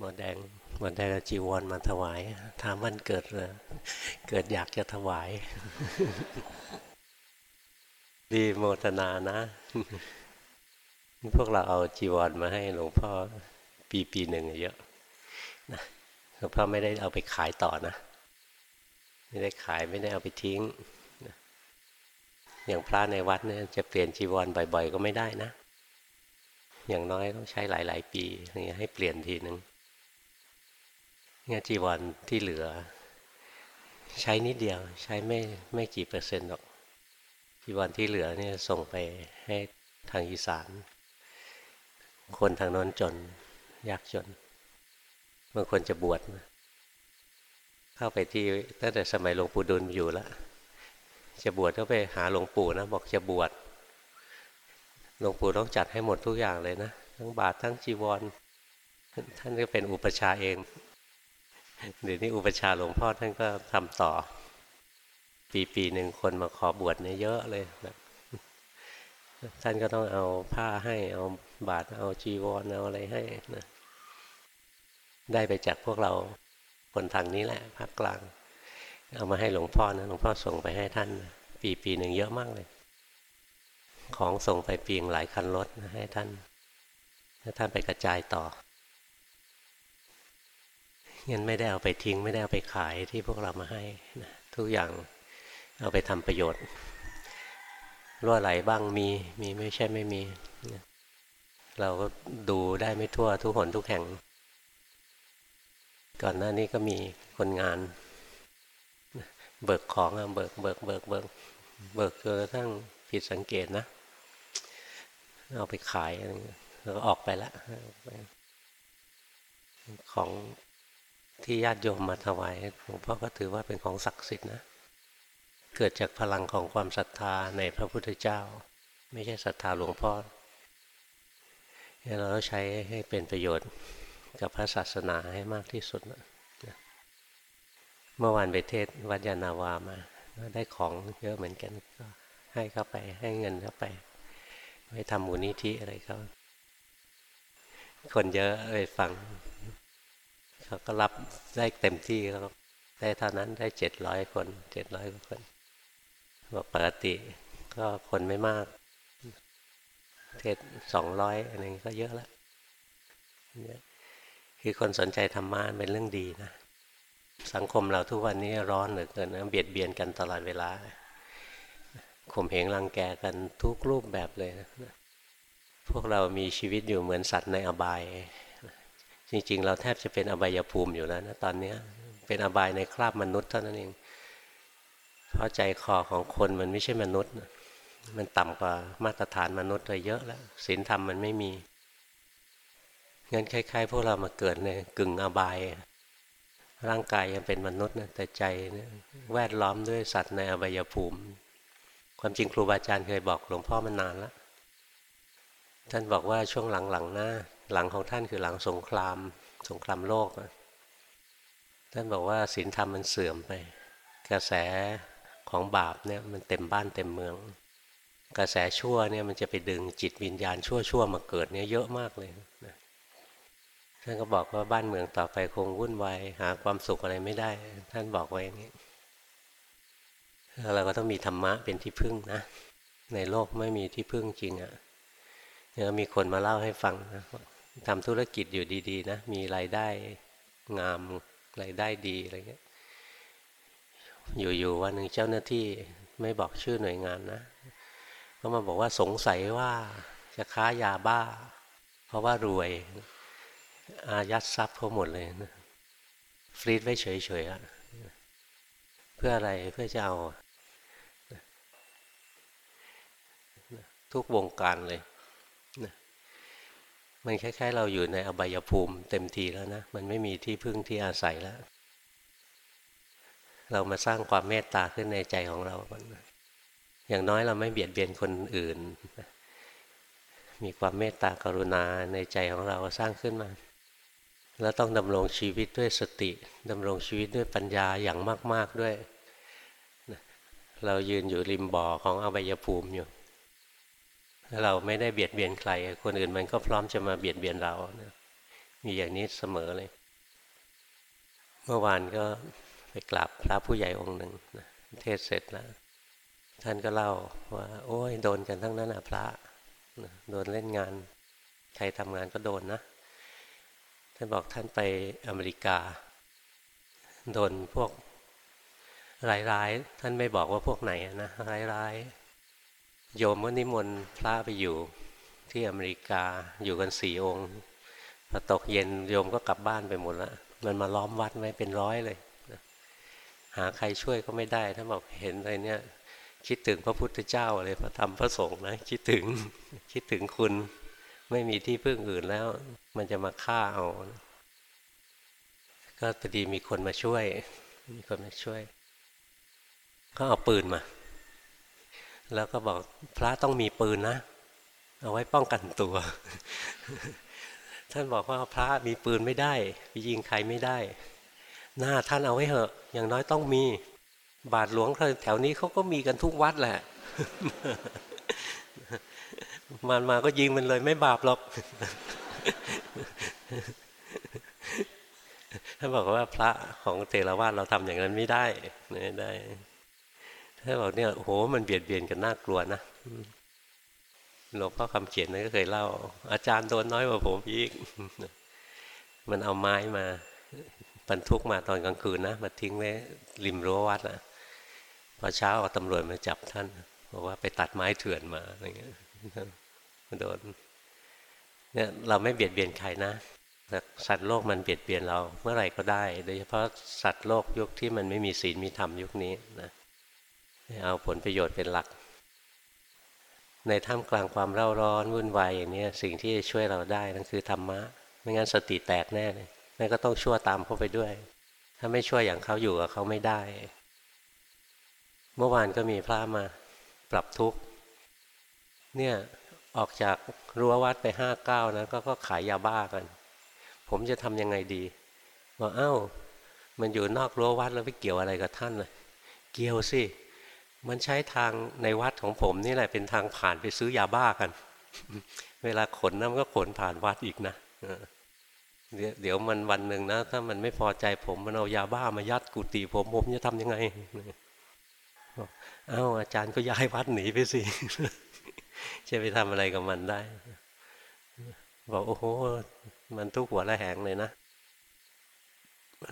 หมอแดงหมอแดงจีวรมาถวายถามวันเกิดเลยเกิดอยากจะถวาย ดีโมทนานะพวกเราเอาจีวรมาให้หลวงพ่อปีปีหนึ่งเยอะนะหลวงพ่อไม่ได้เอาไปขายต่อนะ ไม่ได้ขายไม่ได้เอาไปทิ้งนะอย่างพระในวัดเนี่ยจะเปลี่ยนจีวรบ่อย ๆ ก็ไม่ได้นะ อย่างน้อยต้องใช้หลาย ๆ ปีนี่ให้เปลี่ยนทีหนึ่ง เนี่ยจีวรที่เหลือ ใช้นิดเดียว ใช้ไม่ไม่กี่เปอร์เซ็นต์หรอกจีวรที่เหลือเนี่ยส่งไปให้ทางอีสาน คนทางน้นจน ยากจนบางคนจะบวชเข้าไปที่ตั้งแต่สมัยหลวงปู่ดุลอยู่แล้วจะบวชก็ไปหาหลวงปู่นะบอกจะบวชหลวงปู่ต้องจัดให้หมดทุกอย่างเลยนะ ทั้งบาททั้งจีวร ท่านก็เป็นอุปชาเอง เดี๋ยวนี้อุปชาหลวงพ่อท่านก็ทำต่อ ปีปีหนึ่งคนมาขอบวชเนี่ยเยอะเลยแบบท่านก็ต้องเอาผ้าให้เอาบาทเอาจีวรเอาอะไรให้นะได้ไปจากพวกเราคนทางนี้แหละภาคกลาง เอามาให้หลวงพ่อนะหลวงพ่อส่งไปให้ท่าน ปีปีหนึ่งเยอะมากเลย ของส่งไปปีงหลายคันรถนะให้ท่านถ้าท่านไปกระจายต่อ งั้นไม่ได้เอาไปทิ้ง ไม่ได้เอาไปขายที่พวกเรามาให้นะทุกอย่างเอาไปทำประโยชน์รั่วไหลบ้างมีมีไม่ใช่ไม่มีนะเราก็ดูได้ไม่ทั่วทุกหนทุกแห่ง ก่อนหน้านี้ก็มีคนงาน เบิกของเบิกเบิกเบิกเบิกเบิกจนกระทั่งผิดสังเกตนะ เอาไปขายแล้วก็ออกไปล้วของ ที่ญาติโยมมาถวายหลวงพ่อก็ถือว่าเป็นของศักดิ์สิทธิ์นะ เกิดจากพลังของความศรัทธาในพระพุทธเจ้า ไม่ใช่ศรัทธาหลวงพ่อเราต้องใช้ให้เป็นประโยชน์กับพระศาสนาให้มากที่สุดนะเมื่อวานไปเทศวัดยานาวามา ได้ของเยอะเหมือนกันก็ให้เข้าไปให้เงินเข้าไปไว้ทำมูลนิธิอะไรเขาคนเยอะเลยฟัง เขาก็รับได้เต็มที่เขาได้เท่านั้นได้เจ็ดร้อยคนเจ็ดร้อยกว่าคนบอกปกติก็คนไม่มาก เทศสองร้อยอะไรก็เยอะแล้วคือคนสนใจธรรมะเป็นเรื่องดีนะ สังคมเราทุกวันนี้ร้อนเหลือเกินนะเบียดเบียนกันตลอดเวลาข่มเหงรังแกกันทุกรูปแบบเลยนะพวกเรามีชีวิตอยู่เหมือนสัตว์ในอบาย จริง ๆ เราแทบจะเป็นอบายภูมิอยู่แล้วนะตอนนี้เป็นอบายในคราบมนุษย์เท่านั้นเอง เพราะใจคอของคนมันไม่ใช่มนุษย์ มันต่ำกว่ามาตรฐานมนุษย์ไปเยอะแล้วศีลธรรมมันไม่มีงั้นคล้ายๆ พวกเรามาเกิดในกึ่งอบาย ร่างกายยังเป็นมนุษย์นะแต่ใจแวดล้อมด้วยสัตว์ในอบายภูมิ ความจริงครูบาอาจารย์เคยบอกหลวงพ่อมานานแล้วท่านบอกว่าช่วงหลังๆน้า หลังของท่านคือหลังสงคราม สงครามโลก ท่านบอกว่าศีลธรรมมันเสื่อมไป กระแสของบาปเนี่ยมันเต็มบ้านเต็มเมือง กระแสชั่วเนี่ยมันจะไปดึงจิตวิญญาณชั่วชั่วมาเกิดเนี่ยเยอะมากเลยนะท่านก็บอกว่าบ้านเมืองต่อไปคงวุ่นวายหาความสุขอะไรไม่ได้ ท่านบอกไว้อย่างนี้เราก็ต้องมีธรรมะเป็นที่พึ่งนะในโลกไม่มีที่พึ่งจริงอะ่ะเนี่ยมีคนมาเล่าให้ฟังนะ ทำธุรกิจอยู่ดีๆนะมีรายได้งามรายได้ดีอะไรเงี้ยอยู่ๆวันหนึ่งเจ้าหน้าที่ไม่บอกชื่อหน่วยงานนะก็มาบอกว่าสงสัยว่าจะค้ายาบ้า เพราะว่ารวย อายัดทรัพย์เขาหมดเลยนะฟรีดไว้เฉยๆเพื่ออะไรเพื่อจะเอา ทุกวงการเลย มันคล้ายๆ เราอยู่ในอบายภูมิเต็มทีแล้วนะ มันไม่มีที่พึ่งที่อาศัยแล้ว เรามาสร้างความเมตตาขึ้นในใจของเราก่อนอย่างน้อยเราไม่เบียดเบียนคนอื่น มีความเมตตากรุณาในใจของเราสร้างขึ้นมา แล้วต้องดำรงชีวิตด้วยสติดำรงชีวิตด้วยปัญญาอย่างมาก ๆด้วย เรายืนอยู่ริมบ่อของอบายภูมิอยู่ เราไม่ได้เบียดเบียนใคร คนอื่นมันก็พร้อมจะมาเบียดเบียนเรามีอย่างนี้เสมอเลย เมื่อวานก็ไปกราบพระผู้ใหญ่องค์หนึ่งเทศเสร็จแล้ว ท่านก็เล่าว่า โอ้ยโดนกันทั้งนั้นอะพระโดนเล่นงาน ใครทำงานก็โดนนะ ท่านบอกท่านไปอเมริกา โดนพวกร้ายๆ ท่านไม่บอกว่าพวกไหนนะร้ายๆ โยมก็นิมนต์พระไปอยู่ที่อเมริกาอยู่กันสี่องค์พอตกเย็นโยมก็กลับบ้านไปหมดแล้วมันมาล้อมวัดไว้เป็นร้อยเลยหาใครช่วยก็ไม่ได้ท่านบอกเห็นอะไรเนี่ยคิดถึงพระพุทธเจ้าเลยพระธรรมพระสงฆ์นะคิดถึงคิดถึงคุณไม่มีที่พึ่งอื่นแล้ว มันจะมาฆ่าเอา ก็พอดีมีคนมาช่วย มีคนมาช่วย ก็เอาปืนมา แล้วก็บอกพระต้องมีปืนนะ เอาไว้ป้องกันตัว ท่านบอกว่าพระมีปืนไม่ได้ไปยิงใครไม่ได้ หน้าท่านเอาไว้เหอะ อย่างน้อยต้องมี บาทหลวงแถวนี้เขาก็มีกันทุกวัดแหละ มันมาก็ยิงมันเลยไม่บาปหรอกท่านบอกว่าพระของเทรวาสเราทำอย่างนั้นไม่ได้ไม่ได้ ท่าบอกเนี่ยโหมันเบียดเบียนกันน่ากลัวนะหลวงพ่อคำเขียนนั่นก็เคยเล่า อาจารย์โดนน้อยกว่าผมอีก มันเอาไม้มาบรรทุกมาตอนกลางคืนนะมาทิ้งไว้ริมรั้ววัดนะพอเช้าเอาตำรวจมาจับท่านบอกว่าไปตัดไม้เถื่อนมาอะไรเงี้ยโดนเนี่ยเราไม่เบียดเบียนใครนะแต่สัตว์โลกมันเบียดเบียนเราเมื่อไหร่ก็ได้ โดยเฉพาะสัตว์โลกยุคที่มันไม่มีศีลมีธรรมยุคนี้นะ เอาผลประโยชน์เป็นหลัก ในท่ามกลางความเร่าร้อนวุ่นวายอย่างนี้สิ่งที่จะช่วยเราได้นั่นคือธรรมะ ไม่งั้นสติแตกแน่เลยแม่ก็ต้องชั่วตามเขาไปด้วย ถ้าไม่ช่วยอย่างเขาอยู่กับเขาไม่ได้ เมื่อวานก็มีพระมาปรับทุกข์เนี่ยออกจากรั้ววัดไปห้าเก้านะก็ก็ขายยาบ้ากัน ผมจะทำยังไงดีบอกเอ้า มันอยู่นอกรั้ววัดแล้วไปเกี่ยวอะไรกับท่านเลยเกี่ยวสิ มันใช้ทางในวัดของผมนี่แหละเป็นทางผ่านไปซื้อยาบ้ากัน เวลาขนนะมันก็ขนผ่านวัดอีกนะเดี๋ยวมันวันหนึ่งนะ ถ้ามันไม่พอใจผมมันเอายาบ้ามายัดกุฏิผมผมจะทำยังไงเอ้าอาจารย์ก็ย้ายวัดหนีไปสิจะไปทำอะไรกับมันได้ บอกโอ้โห มันทุกหัวละแหงเลยนะ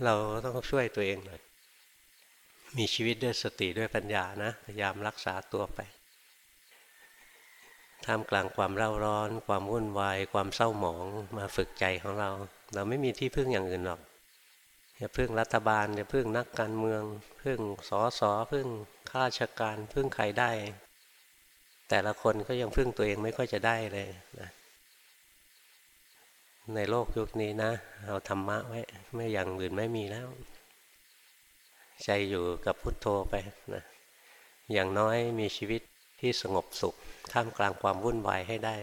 เราต้องช่วยตัวเองหน่อย มีชีวิตด้วยสติด้วยปัญญานะ พยายามรักษาตัวไปท่ามกลางความเร่าร้อน ความวุ่นวาย ความเศร้าหมองมาฝึกใจของเรา เราไม่มีที่พึ่งอย่างอื่นหรอกอย่าพึ่งรัฐบาลอย่าพึ่งนักการเมือง พึ่งสอสอพึ่งข้าราชการ พึ่งใครได้ แต่ละคนก็ยังพึ่งตัวเองไม่ค่อยจะได้เลยนะในโลกยุคนี้นะ เอาธรรมะไว้ไม่อย่างอื่นไม่มีแล้ว ใจอยู่กับพุทโธไปนะอย่างน้อยมีชีวิตที่สงบสุข ท่ามกลางความวุ่นวายให้ได้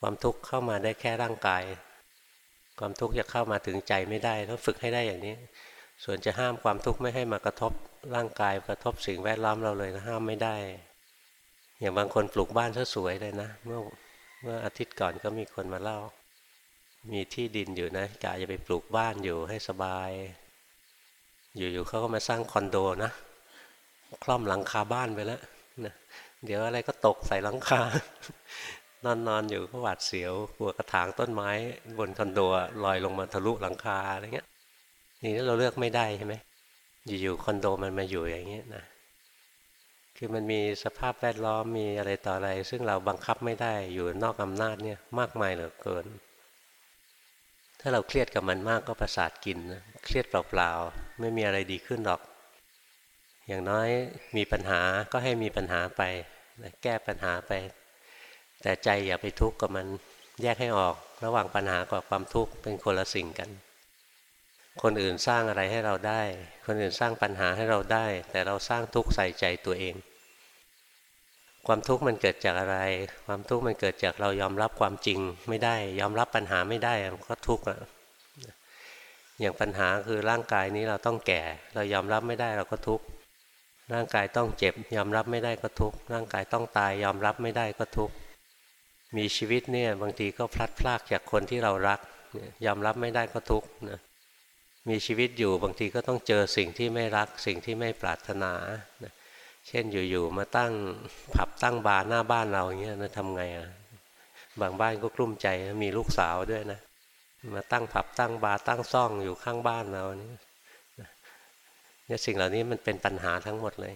ความทุกข์เข้ามาได้แค่ร่างกาย ความทุกข์จะเข้ามาถึงใจไม่ได้ต้องฝึกให้ได้อย่างนี้ ส่วนจะห้ามความทุกข์ไม่ให้มากระทบร่างกายกระทบสิ่งแวดล้อมเราเลยนะห้ามไม่ได้ อย่างบางคนปลูกบ้านซะสวยเลยนะ เมื่อเมื่ออาทิตย์ก่อนก็มีคนมาเล่า มีที่ดินอยู่นะกะจะไปปลูกบ้านอยู่ให้สบาย อยู่ๆเขาก็มาสร้างคอนโดนะคล่อมหลังคาบ้านไปแล้วนะเดี๋ยวอะไรก็ตกใส่หลังคานอนนอนอยู่ก็หวาดเสียวกลัวกระถางต้นไม้ บนคอนโดลอยลงมาทะลุหลังคาอะไรเงี้ยนี่เราเลือกไม่ได้ใช่ไหมอยู่ๆคอนโดมันมาอยู่อย่างเงี้ยนะคือมันมีสภาพแวดล้อมมีอะไรต่ออะไร ซึ่งเราบังคับไม่ได้อยู่นอกอำนาจเนี่ยมากมายเหลือเกิน ถ้าเราเครียดกับมันมากก็ประสาทกินนะเครียดเปล่าๆ ไม่มีอะไรดีขึ้นหรอก อย่างน้อยมีปัญหาก็ให้มีปัญหาไปแก้ปัญหาไป แต่ใจอย่าไปทุกข์กับมันแยกให้ออกระหว่างปัญหากับความทุกข์เป็นคนละสิ่งกัน คนอื่นสร้างอะไรให้เราได้ คนอื่นสร้างปัญหาให้เราได้ แต่เราสร้างทุกข์ใส่ใจตัวเอง ความทุกข์มันเกิดจากอะไร ความทุกข์มันเกิดจากเรายอมรับความจริงไม่ได้ ยอมรับปัญหาไม่ได้ก็ทุกข์ อย่างปัญหาคือร่างกายนี้เราต้องแก่ เรายอมรับไม่ได้เราก็ทุกข์ร่างกายต้องเจ็บ ยอมรับไม่ได้ก็ทุกข์ร่างกายต้องตาย ยอมรับไม่ได้ก็ทุกข์มีชีวิตเนี่ยบางทีก็พลัดพรากจากคนที่เรารัก ยอมรับไม่ได้ก็ทุกข์นะมีชีวิตอยู่บางทีก็ต้องเจอสิ่งที่ไม่รักสิ่งที่ไม่ปรารถนานะเช่นอยู่ๆมาตั้งผับตั้งบาร์หน้าบ้านเราอย่างเงี้ยนะทำไงอะบางบ้านก็กลุ้มใจมีลูกสาวด้วยนะ มาตั้งผับตั้งบาร์ตั้งซ่องอยู่ข้างบ้านเรานี่เนี่ยสิ่งเหล่านี้มันเป็นปัญหาทั้งหมดเลย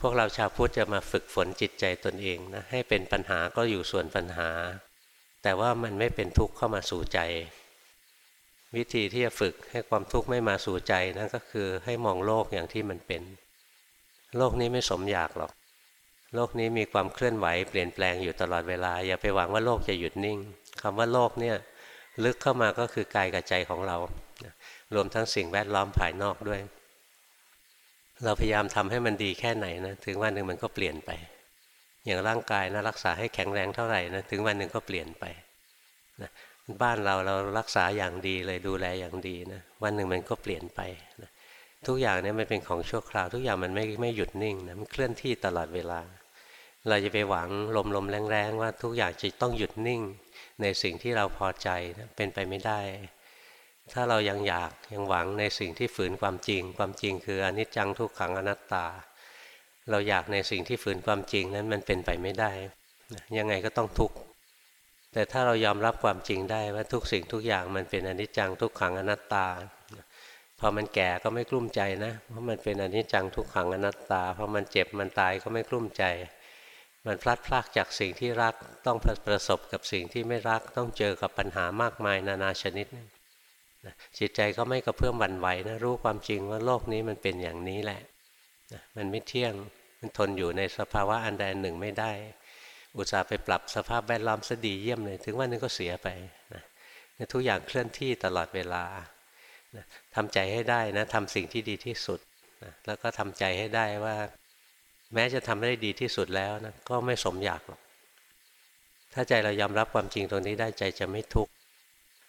พวกเราชาวพุทธจะมาฝึกฝนจิตใจตนเองนะให้เป็นปัญหาก็อยู่ส่วนปัญหา แต่ว่ามันไม่เป็นทุกข์เข้ามาสู่ใจ วิธีที่จะฝึกให้ความทุกข์ไม่มาสู่ใจนั่นก็คือให้มองโลกอย่างที่มันเป็น โลกนี้ไม่สมอยากหรอก โลกนี้มีความเคลื่อนไหวเปลี่ยนแปลงอยู่ตลอดเวลา อย่าไปหวังว่าโลกจะหยุดนิ่งคำว่าโลกเนี่ย ลึกเข้ามาก็คือกายกับใจของเรา รวมทั้งสิ่งแวดล้อมภายนอกด้วย เราพยายามทำให้มันดีแค่ไหนนะถึงวันหนึ่งมันก็เปลี่ยนไป อย่างร่างกายนะรักษาให้แข็งแรงเท่าไหร่นะถึงวันหนึ่งก็เปลี่ยนไปนะบ้านเราเรารักษาอย่างดีเลยดูแลอย่างดีนะวันหนึ่งมันก็เปลี่ยนไปนะทุกอย่างเนี่ยมันเป็นของชั่วคราว ทุกอย่างมันไม่ไม่หยุดนิ่งนะมันเคลื่อนที่ตลอดเวลา เราจะไปหวังลมๆแรงๆว่าทุกอย่างจะต้องหยุดนิ่ง ในสิ่งที่เราพอใจเป็นไปไม่ได้ ถ้าเรายังอยากยังหวังในสิ่งที่ฝืนความจริง ความจริงคืออนิจจังทุกขังอนัตตา เราอยากในสิ่งที่ฝืนความจริงนั้นมันเป็นไปไม่ได้ ยังไงก็ต้องทุกข์แต่ถ้าเรายอมรับความจริงได้ว่าทุกสิ่งทุกอย่างมันเป็นอนิจจังทุกขังอนัตตาพอมันแก่ก็ไม่กลุ้มใจนะเพราะมันเป็นอนิจจังทุกขังอนัตตาพอมันเจ็บมันตายก็ไม่กลุ้มใจ มันพลัดพรากจากสิ่งที่รักต้องประสบกับสิ่งที่ไม่รักต้องเจอกับปัญหามากมายนานาชนิดจิตใจก็ไม่กระเพื่อมบันไหวนะรู้ความจริงว่าโลกนี้มันเป็นอย่างนี้แหละมันไม่เที่ยงมันทนอยู่ในสภาวะอันใดหนึ่งไม่ได้ อุตส่าห์ไปปรับสภาพแวดล้อมสดีเยี่ยมเลย ถึงวันนึงก็เสียไปนะทุกอย่างเคลื่อนที่ตลอดเวลาทำใจให้ได้นะทำสิ่งที่ดีที่สุดนะแล้วก็ทำใจให้ได้ว่า แม้จะทำได้ดีที่สุดแล้วนะก็ไม่สมอยากหรอก ถ้าใจเรายอมรับความจริงตรงนี้ได้ใจจะไม่ทุกข์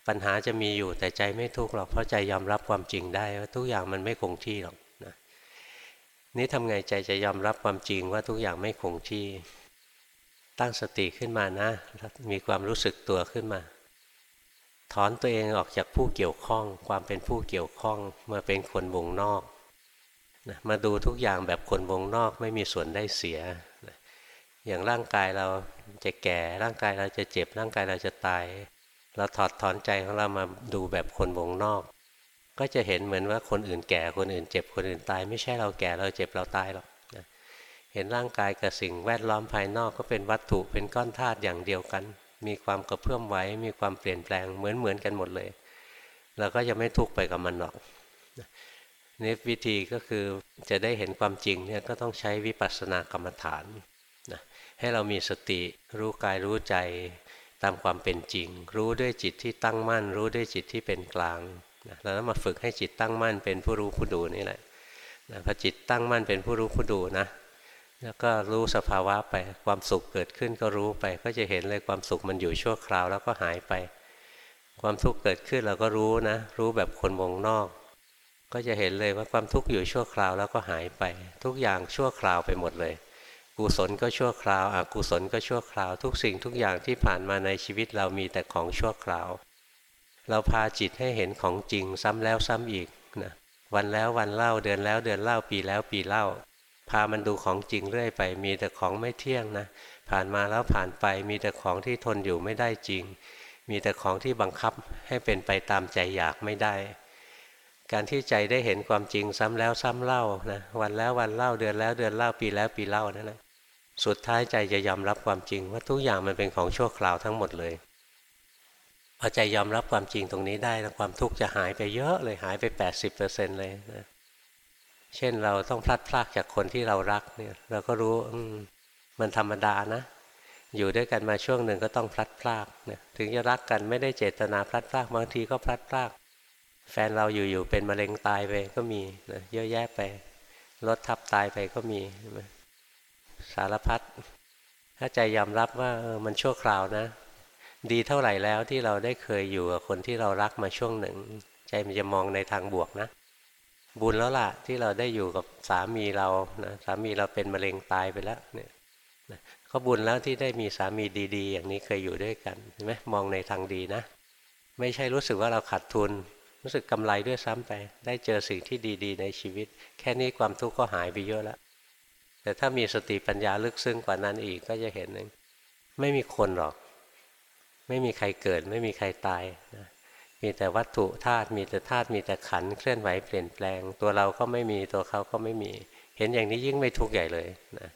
ปัญหาจะมีอยู่แต่ใจไม่ทุกข์หรอกเพราะใจยอมรับความจริงได้ว่าทุกอย่างมันไม่คงที่หรอกนะนี่ทำไงใจจะยอมรับความจริงว่าทุกอย่างไม่คงที่ ตั้งสติขึ้นมานะ มีความรู้สึกตัวขึ้นมา ถอนตัวเองออกจากผู้เกี่ยวข้อง ความเป็นผู้เกี่ยวข้องมาเป็นคนวงนอก นะมาดูทุกอย่างแบบคนวงนอกไม่มีส่วนได้เสียนะอย่างร่างกายเราจะแก่ร่างกายเราจะเจ็บร่างกายเราจะตาย เราถอดถอนใจของเรามาดูแบบคนวงนอก ก็จะเห็นเหมือนว่าคนอื่นแก่คนอื่นเจ็บคนอื่นตาย ไม่ใช่เราแก่เราเจ็บเราตายหรอกนะเห็นร่างกายกับสิ่งแวดล้อมภายนอกก็เป็นวัตถุเป็นก้อนธาตุอย่างเดียวกัน มีความกระเพื่อมไหวมีความเปลี่ยนแปลงเหมือนเหมือนกันหมดเลยเราก็จะไม่ทุกข์ไปกับมันหรอก นี่วิธีก็คือจะได้เห็นความจริงเนี่ยก็ต้องใช้วิปัสสนากรรมฐานนะให้เรามีสติรู้กายรู้ใจตามความเป็นจริง รู้ด้วยจิตที่ตั้งมั่น รู้ด้วยจิตที่เป็นกลางนะแล้วมาฝึกให้จิตตั้งมั่นเป็นผู้รู้ผู้ดูนี่แหละนะพอจิตตั้งมั่นเป็นผู้รู้ผู้ดูนะ แล้วก็รู้สภาวะไปความสุขเกิดขึ้นก็รู้ไป ก็จะเห็นเลยความสุขมันอยู่ชั่วคราวแล้วก็หายไป ความทุกข์เกิดขึ้นเราก็รู้นะ รู้แบบคนวงนอก ก็จะเห็นเลยว่าความทุกข์อยู่ชั่วคราวแล้วก็หายไป ทุกอย่างชั่วคราวไปหมดเลยกุศลก็ชั่วคราวอกุศลก็ชั่วคราว ทุกสิ่งทุกอย่างที่ผ่านมาในชีวิตเรามีแต่ของชั่วคราว เราพาจิตให้เห็นของจริงซ้ำแล้วซ้ำอีกนะวันแล้ววันเล่าเดือนแล้วเดือนเล่าปีแล้วปีเล่า พามันดูของจริงเรื่อยไป มีแต่ของไม่เที่ยงนะ ผ่านมาแล้วผ่านไปมีแต่ของที่ทนอยู่ไม่ได้จริง มีแต่ของที่บังคับให้เป็นไปตามใจอยากไม่ได้ การที่ใจได้เห็นความจริงซ้ำแล้วซ้ำเล่านะวันแล้ววันเล่าเดือนแล้วเดือนเล่าปีแล้วปีเล่านั่นแหละสุดท้ายใจจะยอมรับความจริง ว่าทุกอย่างมันเป็นของชั่วคราวทั้งหมดเลยพอใจยอมรับความจริงตรงนี้ได้แล้วความทุกข์จะหายไปเยอะเลยหายไป 80%เลยนะเช่นเราต้องพลัดพรากจากคนที่เรารักเนี่ย เราก็รู้มันธรรมดานะ อยู่ด้วยกันมาช่วงหนึ่งก็ต้องพลัดพรากเนี่ยถึงจะรักกันไม่ได้เจตนาพลัดพรากบางทีก็พลัดพราก แฟนเราอยู่ๆเป็นมะเร็งตายไปก็มีนะเยอะแยะไปรถทับตายไปก็มีสารพัดถ้าใจยอมรับว่าออมันชั่วคราวนะ ดีเท่าไหร่แล้วที่เราได้เคยอยู่กับคนที่เรารักมาช่วงหนึ่ง ใจมันจะมองในทางบวกนะ บุญแล้วล่ะที่เราได้อยู่กับสามีเรานะสามีเราเป็นมะเร็งตายไปแล้วเนี่ยก็บุญแล้วที่ได้มีสามีดี ๆ อย่างนี้เคยอยู่ด้วยกันเห็นไหมมองในทางดีนะ ไม่ใช่รู้สึกว่าเราขาดทุน รู้สึกกำไรด้วยซ้ำไป ได้เจอสิ่งที่ดีๆ ในชีวิต แค่นี้ความทุกข์ก็หายไปเยอะแล้ว แต่ถ้ามีสติปัญญาลึกซึ้งกว่านั้นอีกก็จะเห็นหนึ่งไม่มีคนหรอก ไม่มีใครเกิด ไม่มีใครตายนะมีแต่วัตถุธาตุมีแต่ธาตุมีแต่ขันเคลื่อนไหวเปลี่ยนแปลง ตัวเราก็ไม่มีตัวเขาก็ไม่มี เห็นอย่างนี้ยิ่งไม่ทุกข์ใหญ่เลยนะ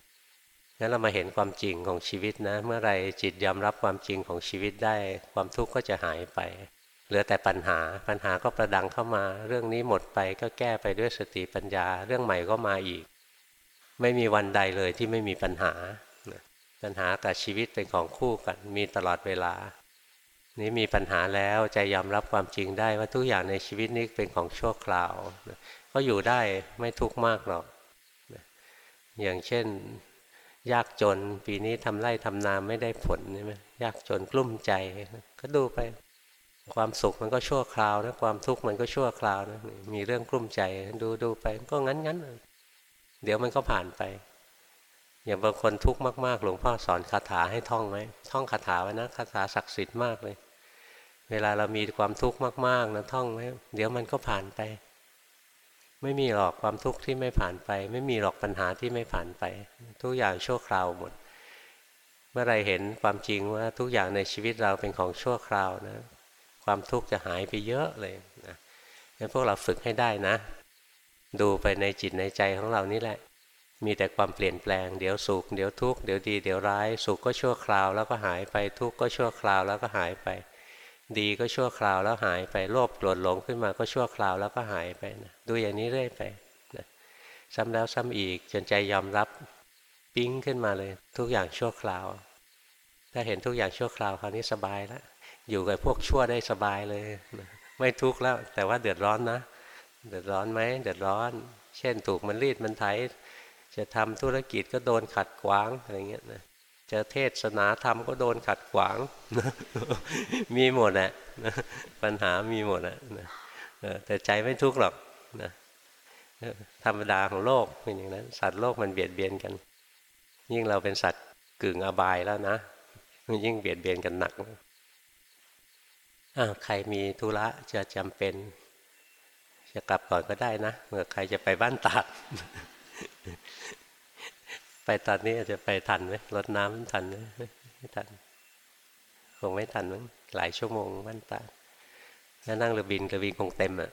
งั้นเรามาเห็นความจริงของชีวิตนะ เมื่อไรจิตยอมรับความจริงของชีวิตได้ ความทุกข์ก็จะหายไป เหลือแต่ปัญหาปัญหาก็ประดังเข้ามา เรื่องนี้หมดไปก็แก้ไปด้วยสติปัญญา เรื่องใหม่ก็มาอีก ไม่มีวันใดเลยที่ไม่มีปัญหา ปัญหากับชีวิตเป็นของคู่กันมีตลอดเวลา นี้มีปัญหาแล้วใจยอมรับความจริงได้ว่าทุกอย่างในชีวิตนี้เป็นของชั่วคราว ก็อยู่ได้ไม่ทุกข์มากหรอกอย่างเช่น ยากจนปีนี้ทำไร่ทำนาไม่ได้ผลใช่ไหมยากจนกลุ้มใจ ก็ดูไป ความสุขมันก็ชั่วคราวนะความทุกข์มันก็ชั่วคราวนะมีเรื่องกลุ้มใจดูดูไปก็งั้นงั้นเดี๋ยวมันก็ผ่านไป อย่างบางคนทุกข์มากๆ หลวงพ่อสอนคาถาให้ท่องไหมท่องคาถาไว้นะคาถาศักดิ์สิทธิ์มากเลย เวลาเรามีความทุกข์มากๆนะท่องไว้เดี๋ยวมันก็ผ่านไป ไม่มีหรอกความทุกข์ที่ไม่ผ่านไป ไม่มีหรอกปัญหาที่ไม่ผ่านไป ทุกอย่างชั่วคราวหมด เมื่อไรเห็นความจริงว่าทุกอย่างในชีวิตเราเป็นของชั่วคราวนะ ความทุกข์จะหายไปเยอะเลยนะงั้นพวกเราฝึกให้ได้นะ ดูไปในจิตในใจของเรานี่แหละ มีแต่ความเปลี่ยนแปลงเดี๋ยวสุขเดี๋ยวทุกข์เดี๋ยวดีเดี๋ยวร้ายสุขก็ชั่วคราวแล้วก็หายไปทุกข์ก็ชั่วคราวแล้วก็หายไป ดีก็ชั่วคราวแล้วหายไปโลภโกรธหลงขึ้นมาก็ชั่วคราวแล้วก็หายไปนะดูอย่างนี้เรื่อยไปนะซ้ำแล้วซ้ำอีกจนใจยอมรับปิ้งขึ้นมาเลย ทุกอย่างชั่วคราว ถ้าเห็นทุกอย่างชั่วคราวคราวนี้สบายแล้ว อยู่กับพวกชั่วได้สบายเลย ไม่ทุกข์แล้ว แต่ว่าเดือดร้อนนะ เดือดร้อนไหมเดือดร้อน เช่นถูกมันรีดมันไถ จะทำธุรกิจก็โดนขัดขวางอะไรเงี้ยนะจะเทศนาธรรมก็โดนขัดขวาง มีหมดแหละปัญหามีหมดอะแต่ใจไม่ทุกข์หรอกนะธรรมดาของโลกเป็นอย่างนั้น สัตว์โลกมันเบียดเบียนกัน ยิ่งเราเป็นสัตว์กึ่งอบายแล้วนะมันยิ่งเบียดเบียนกันหนัก ใครมีธุระจะจำเป็น จะกลับก่อนก็ได้นะเมื่อใครจะไปบ้านตาดไปตอนนี้อาจจะไปทันไหมรดน้ำทันไหมไม่ทันคงไม่ทันมั้งหลายชั่วโมงบ้านตาแล้วนั่งเรือบินเรือบินคงเต็มอะ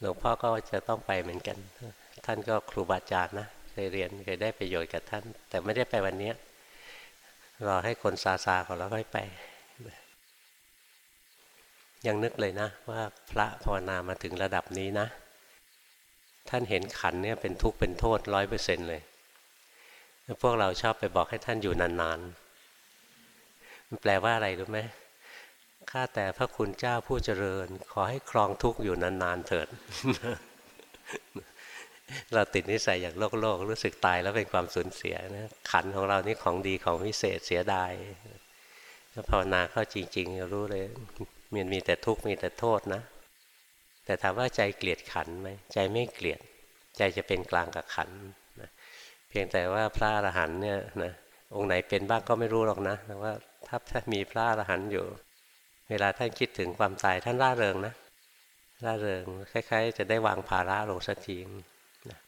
หลวงพ่อก็จะต้องไปเหมือนกัน ท่านก็ครูบาอาจารย์นะเคยเรียนเคยได้ประโยชน์กับท่าน แต่ไม่ได้ไปวันนี้รอให้คนซาซาก่อนแล้วค่อยไป ยังนึกเลยนะ ว่าพระภาวนามาถึงระดับนี้นะ ท่านเห็นขันเนี่ยเป็นทุกข์เป็นโทษร้อยเปอร์เซ็นต์เลยพวกเราชอบไปบอกให้ท่านอยู่นานๆมันแปลว่าอะไรรู้ไหมข้าแต่พระคุณเจ้าผู้เจริญ ขอให้ครองทุกข์อยู่นานๆเถิด เราติดนิสัยอย่างโลกโลกรู้สึกตายแล้วเป็นความสูญเสียนะขันของเรานี่ของดีของวิเศษเสียดายถ้าภาวนาเข้าจริงๆรู้เลย มันมีแต่ทุกข์มีแต่โทษนะ แต่ถามว่าใจเกลียดขันไหมใจไม่เกลียด ใจจะเป็นกลางกับขันนะเพียงแต่ว่าพระอรหันต์เนี่ยนะองค์ไหนเป็นบ้างก็ไม่รู้หรอกนะแต่ว่าถ้าถ้ามีพระอรหันต์อยู่ เวลาท่านคิดถึงความตายท่านร่าเริงนะร่าเริงคล้ายๆ จะได้วางภาระลงสักทีนะ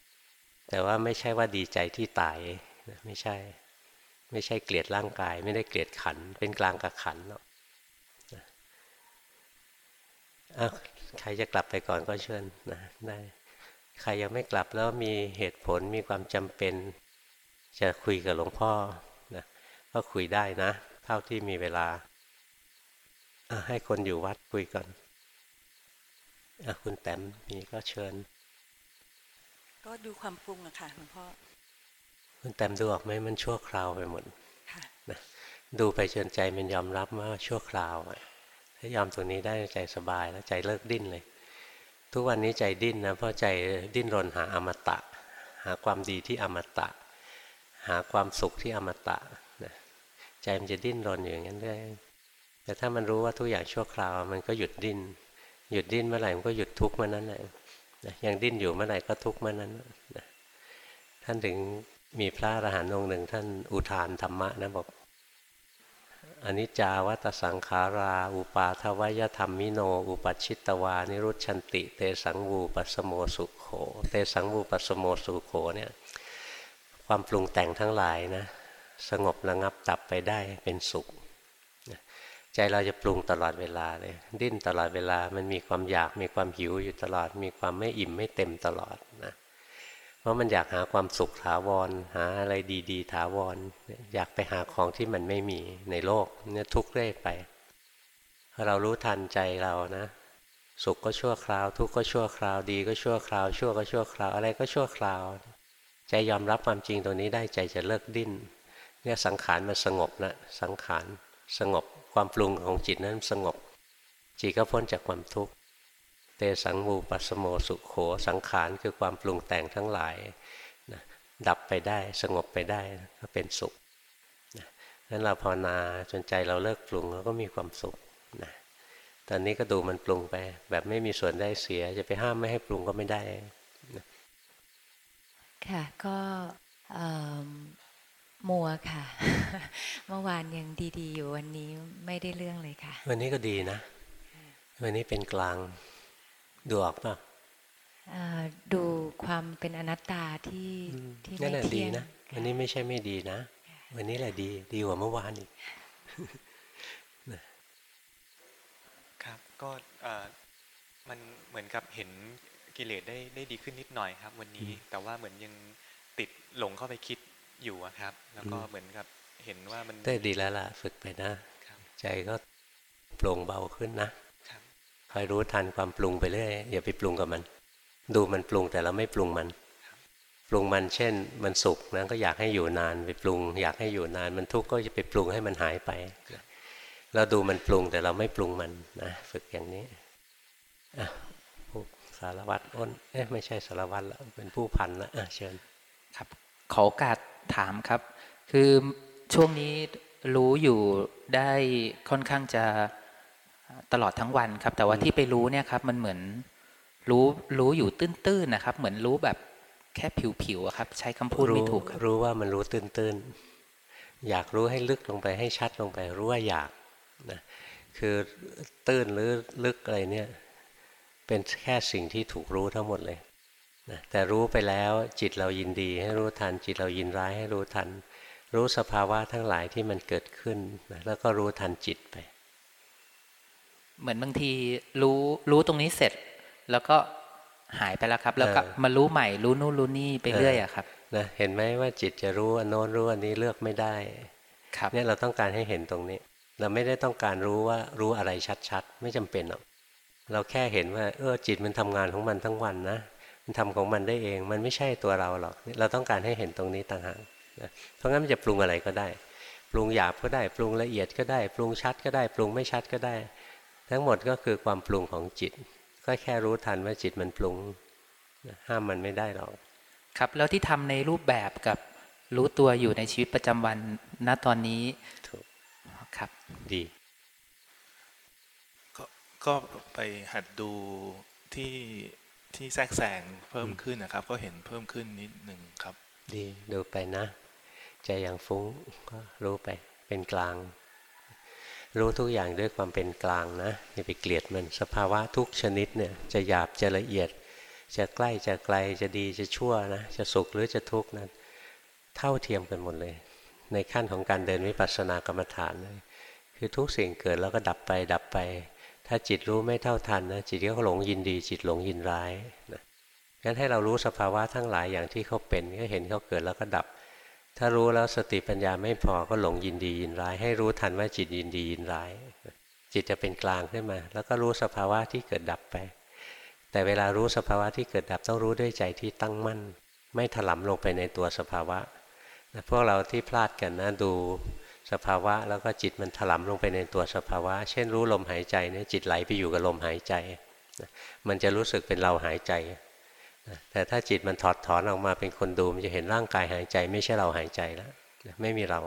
แต่ว่าไม่ใช่ว่าดีใจที่ตายนะไม่ใช่ ไม่ใช่เกลียดร่างกาย ไม่ได้เกลียดขันเป็นกลางกับขันเนาะ ใครจะกลับไปก่อนก็เชิญนะได้ใครยังไม่กลับแล้วมีเหตุผลมีความจำเป็น จะคุยกับหลวงพ่อนะก็คุยได้นะ เท่าที่มีเวลา ให้คนอยู่วัดคุยก่อนอคุณแต้มมีก็เชิญ ก็ดูความปรุงอะค่ะหลวงพ่อคุณแต้มดูออกไหมมันชั่วคราวไปหมดนะดูไปจนใจมันยอมรับว่าชั่วคราวอะ ถ้ายอมตรงนี้ได้ใจสบายแล้วใจเลิกดิ้นเลย ทุกวันนี้ใจดิ้นนะเพราะใจดิ้นรนหาอมตะ หาความดีที่อมตะ หาความสุขที่อมตะนะใจมันจะดิ้นรนอย่างนั้นได้แต่ถ้ามันรู้ว่าทุกอย่างชั่วคราว มันก็หยุดดิ้นหยุดดิ้นเมื่อไหร่มันก็หยุดทุกข์เมื่อนั้นแหละยังดิ้นอยู่เมื่อไหร่ก็ทุกข์เมื่อนั้นนะท่านถึงมีพระอรหันต์องค์หนึ่งท่านอุทานธรรมะนะบอก อนิจจาวัตสังขารา อุปาทวยธรรมมิโน อุปัชิตวา นิรุชันติ เตสังวูปัสโมสุขโข เตสังวูปัสโมสุขโขเนี่ยความปรุงแต่งทั้งหลายนะสงบระงับตับไปได้เป็นสุข ใจเราจะปรุงตลอดเวลาเลยดิ้นตลอดเวลามันมีความอยากมีความหิวอยู่ตลอด มีความไม่อิ่มไม่เต็มตลอดนะ เพราะมันอยากหาความสุขถาวร หาอะไรดีๆ ถาวร อยากไปหาของที่มันไม่มีในโลกเนี่ยทุกข์เรื่อยไปเรารู้ทันใจเรานะ สุขก็ชั่วคราว ทุกข์ก็ชั่วคราวดีก็ชั่วคราว ชั่วก็ชั่วคราวอะไรก็ชั่วคราว ใจยอมรับความจริงตรงนี้ได้ใจจะเลิกดิ้นเนี่ยสังขารมันสงบนะสังขารสงบความปรุงของจิตนั้นสงบจิตก็พ้นจากความทุกข์ เตสังมูปัสโมสุขโข สังขารคือความปรุงแต่งทั้งหลายนะดับไปได้สงบไปได้ก็เป็นสุขนะนั้นเราภาวนาจนใจเราเลิกปรุงเราก็มีความสุขนะตอนนี้ก็ดูมันปรุงไป แบบไม่มีส่วนได้เสียจะไปห้ามไม่ให้ปรุงก็ไม่ได้นะค่ะก็มัวค่ะ เมื่อวานยังดี ๆ อยู่วันนี้ไม่ได้เรื่องเลยค่ะ วันนี้ก็ดีนะ วันนี้เป็นกลาง ดูออกป่ะดูความเป็นอนัตตาที่ที่ไม่เที่ยงนะวันนี้ไม่ใช่ไม่ดีนะ วันนี้แหละดีดีกว่าเมื่อวานอีกครับก็มันเหมือนกับเห็นกิเลสได้ได้ดีขึ้นนิดหน่อยครับ วันนี้แต่ว่าเหมือนยังติดหลงเข้าไปคิดอยู่ครับ แล้วก็เหมือนกับเห็นว่ามันได้ดีแล้วล่ะฝึกไปนะใจก็โปร่งเบาขึ้นนะ คอยรู้ทันความปรุงไปเรื่อยอย่าไปปรุงกับมัน ดูมันปรุงแต่เราไม่ปรุงมันปรุงมันเช่น มันสุขนะก็อยากให้อยู่นานไปปรุง อยากให้อยู่นานมันทุกข์ก็จะไปปรุงให้มันหายไป เราดูมันปรุงแต่เราไม่ปรุงมันนะฝึกอย่างนี้สารวัตรอ้นเอ๊ะไม่ใช่สารวัตรแล้วเป็นผู้พันละเชิญครับ ขอโอกาสถามครับ คือช่วงนี้รู้อยู่ได้ค่อนข้างจะ ตลอดทั้งวันครับ แต่ว่าที่ไปรู้เนี่ยครับ มันเหมือนรู้รู้อยู่ตื้นๆนะครับ เหมือนรู้แบบแค่ผิวๆครับ ใช้คำพูดไม่ถูกรู้ว่ามันรู้ตื้นๆอยากรู้ให้ลึกลงไปให้ชัดลงไปรู้ว่าอยากนะคือตื้นหรือลึกอะไรเนี่ยเป็นแค่สิ่งที่ถูกรู้ทั้งหมดเลยนะแต่รู้ไปแล้วจิตเรายินดี ให้รู้ทัน จิตเรายินร้ายให้รู้ทัน รู้สภาวะทั้งหลายที่มันเกิดขึ้นนะแล้วก็รู้ทันจิตไป เหมือนบางทีรู้รู้ตรงนี้เสร็จ แล้วก็หายไปแล้วครับ แล้วก็มารู้ใหม่รู้นู่นรู้นี่ไปเรื่อยอะครับนะเห็นไหมว่าจิตจะรู้อันโน้นรู้อันนี้เลือกไม่ได้ครับเนี่ยเราต้องการให้เห็นตรงนี้ เราไม่ได้ต้องการรู้ว่ารู้อะไรชัดๆ ไม่จำเป็นหรอกเราแค่เห็นว่าเออจิตมันทำงานของมันทั้งวันนะมันทำของมันได้เอง มันไม่ใช่ตัวเราหรอกเราต้องการให้เห็นตรงนี้ต่างหากเพราะงั้นมันจะปรุงอะไรก็ได้ ปรุงหยาบก็ได้ ปรุงละเอียดก็ได้ ปรุงชัดก็ได้ ปรุงไม่ชัดก็ได้ ทั้งหมดก็คือความปรุงของจิต ก็แค่รู้ทันว่าจิตมันปรุง ห้ามมันไม่ได้หรอกครับแล้วที่ทำในรูปแบบกับรู้ตัวอยู่ในชีวิตประจำวันณตอนนี้ถูกครับดีก็ก็ไปหัดดูที่ที่แทรกแซงเพิ่มขึ้นนะครับ ก็เห็นเพิ่มขึ้นนิดหนึ่งครับ ดีดูไปนะ ใจอย่างฟุ้งก็รู้ไปเป็นกลาง รู้ทุกอย่างด้วยความเป็นกลางนะอย่าไปเกลียดมันสภาวะทุกชนิดเนี่ยจะหยาบจะละเอียด จะใกล้จะไกลจะดีจะชั่วนะจะสุขหรือจะทุกข์นั้นเท่าเทียมกันหมดเลย ในขั้นของการเดินวิปัสสนากรรมฐานเลยคือทุกสิ่งเกิดแล้วก็ดับไปดับไป ถ้าจิตรู้ไม่เท่าทันนะจิตก็หลงยินดี จิตหลงยินร้ายนะงั้นให้เรารู้สภาวะทั้งหลายอย่างที่เขาเป็นก็เห็นเขาเกิดแล้วก็ดับ ถ้ารู้แล้วสติปัญญาไม่พอก็หลงยินดียินร้าย ให้รู้ทันว่าจิตยินดียินร้าย จิตจะเป็นกลางขึ้นมา แล้วก็รู้สภาวะที่เกิดดับไป แต่เวลารู้สภาวะที่เกิดดับต้องรู้ด้วยใจที่ตั้งมั่น ไม่ถลำลงไปในตัวสภาวะพวกเราที่พลาดกันนะดูสภาวะแล้วก็จิตมันถลำลงไปในตัวสภาวะ เช่นรู้ลมหายใจเนี่ยจิตไหลไปอยู่กับลมหายใจ มันจะรู้สึกเป็นเราหายใจ แต่ถ้าจิตมันถอดถอนออกมาเป็นคนดูมันจะเห็นร่างกายหายใจ ไม่ใช่เราหายใจแล้วไม่มีเรา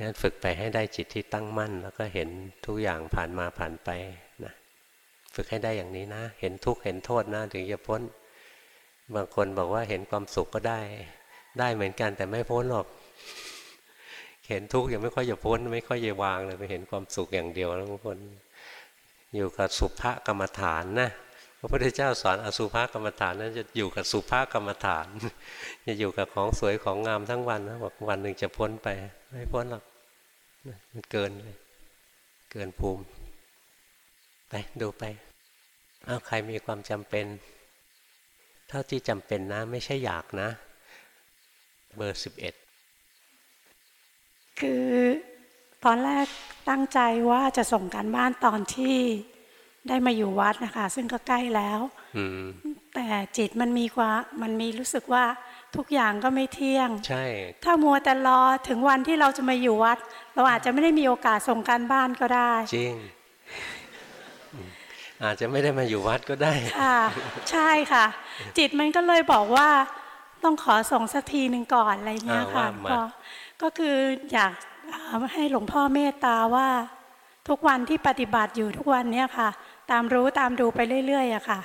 งั้นฝึกไปให้ได้จิตที่ตั้งมั่น แล้วก็เห็นทุกอย่างผ่านมาผ่านไปนะฝึกให้ได้อย่างนี้นะ เห็นทุกข์เห็นโทษนะถึงจะพ้น บางคนบอกว่าเห็นความสุขก็ได้ ได้เหมือนกันแต่ไม่พ้นหรอก เห็นทุกข์ยังไม่ค่อยจะพ้น ไม่ค่อยจะวางเลยไปเห็นความสุขอย่างเดียวแล้วบางคน อยู่กับสุภกรรมฐานนะ ระพุทธเจ้าสอนอสุภกรรมฐานนั้นจะอยู่กับสุภกรรมฐาน จะอยู่กับของสวยของงามทั้งวันนะบอกวันหนึ่งจะพ้นไป ไม่พ้นหรอกมันเกินเลยเกินภูมิ ไปดูไปเอาใครมีความจำเป็น เท่าที่จำเป็นนะ ไม่ใช่อยากนะ เบอร์สิบเอ็ดคือตอนแรกตั้งใจว่าจะส่งการบ้านตอนที่ ได้มาอยู่วัดนะคะ ซึ่งก็ใกล้แล้วอืมแต่จิตมันมีความมันมีรู้สึกว่าทุกอย่างก็ไม่เที่ยง ใช่ ถ้ามัวแต่รอถึงวันที่เราจะมาอยู่วัด เราอาจจะไม่ได้มีโอกาสส่งการบ้านก็ได้ จริงอืมอาจจะไม่ได้มาอยู่วัดก็ได้ค่ะใช่ค่ะ จิตมันก็เลยบอกว่า ต้องขอส่งสักทีหนึ่งก่อนอะไรเงี้ยค่ะอ่าว่ามาก็ก็คืออยากเอ่อให้หลวงพ่อเมตตาว่า ทุกวันที่ปฏิบัติอยู่ทุกวันเนี้ยค่ะ ตามรู้ตามดูไปเรื่อยๆอะค่ะ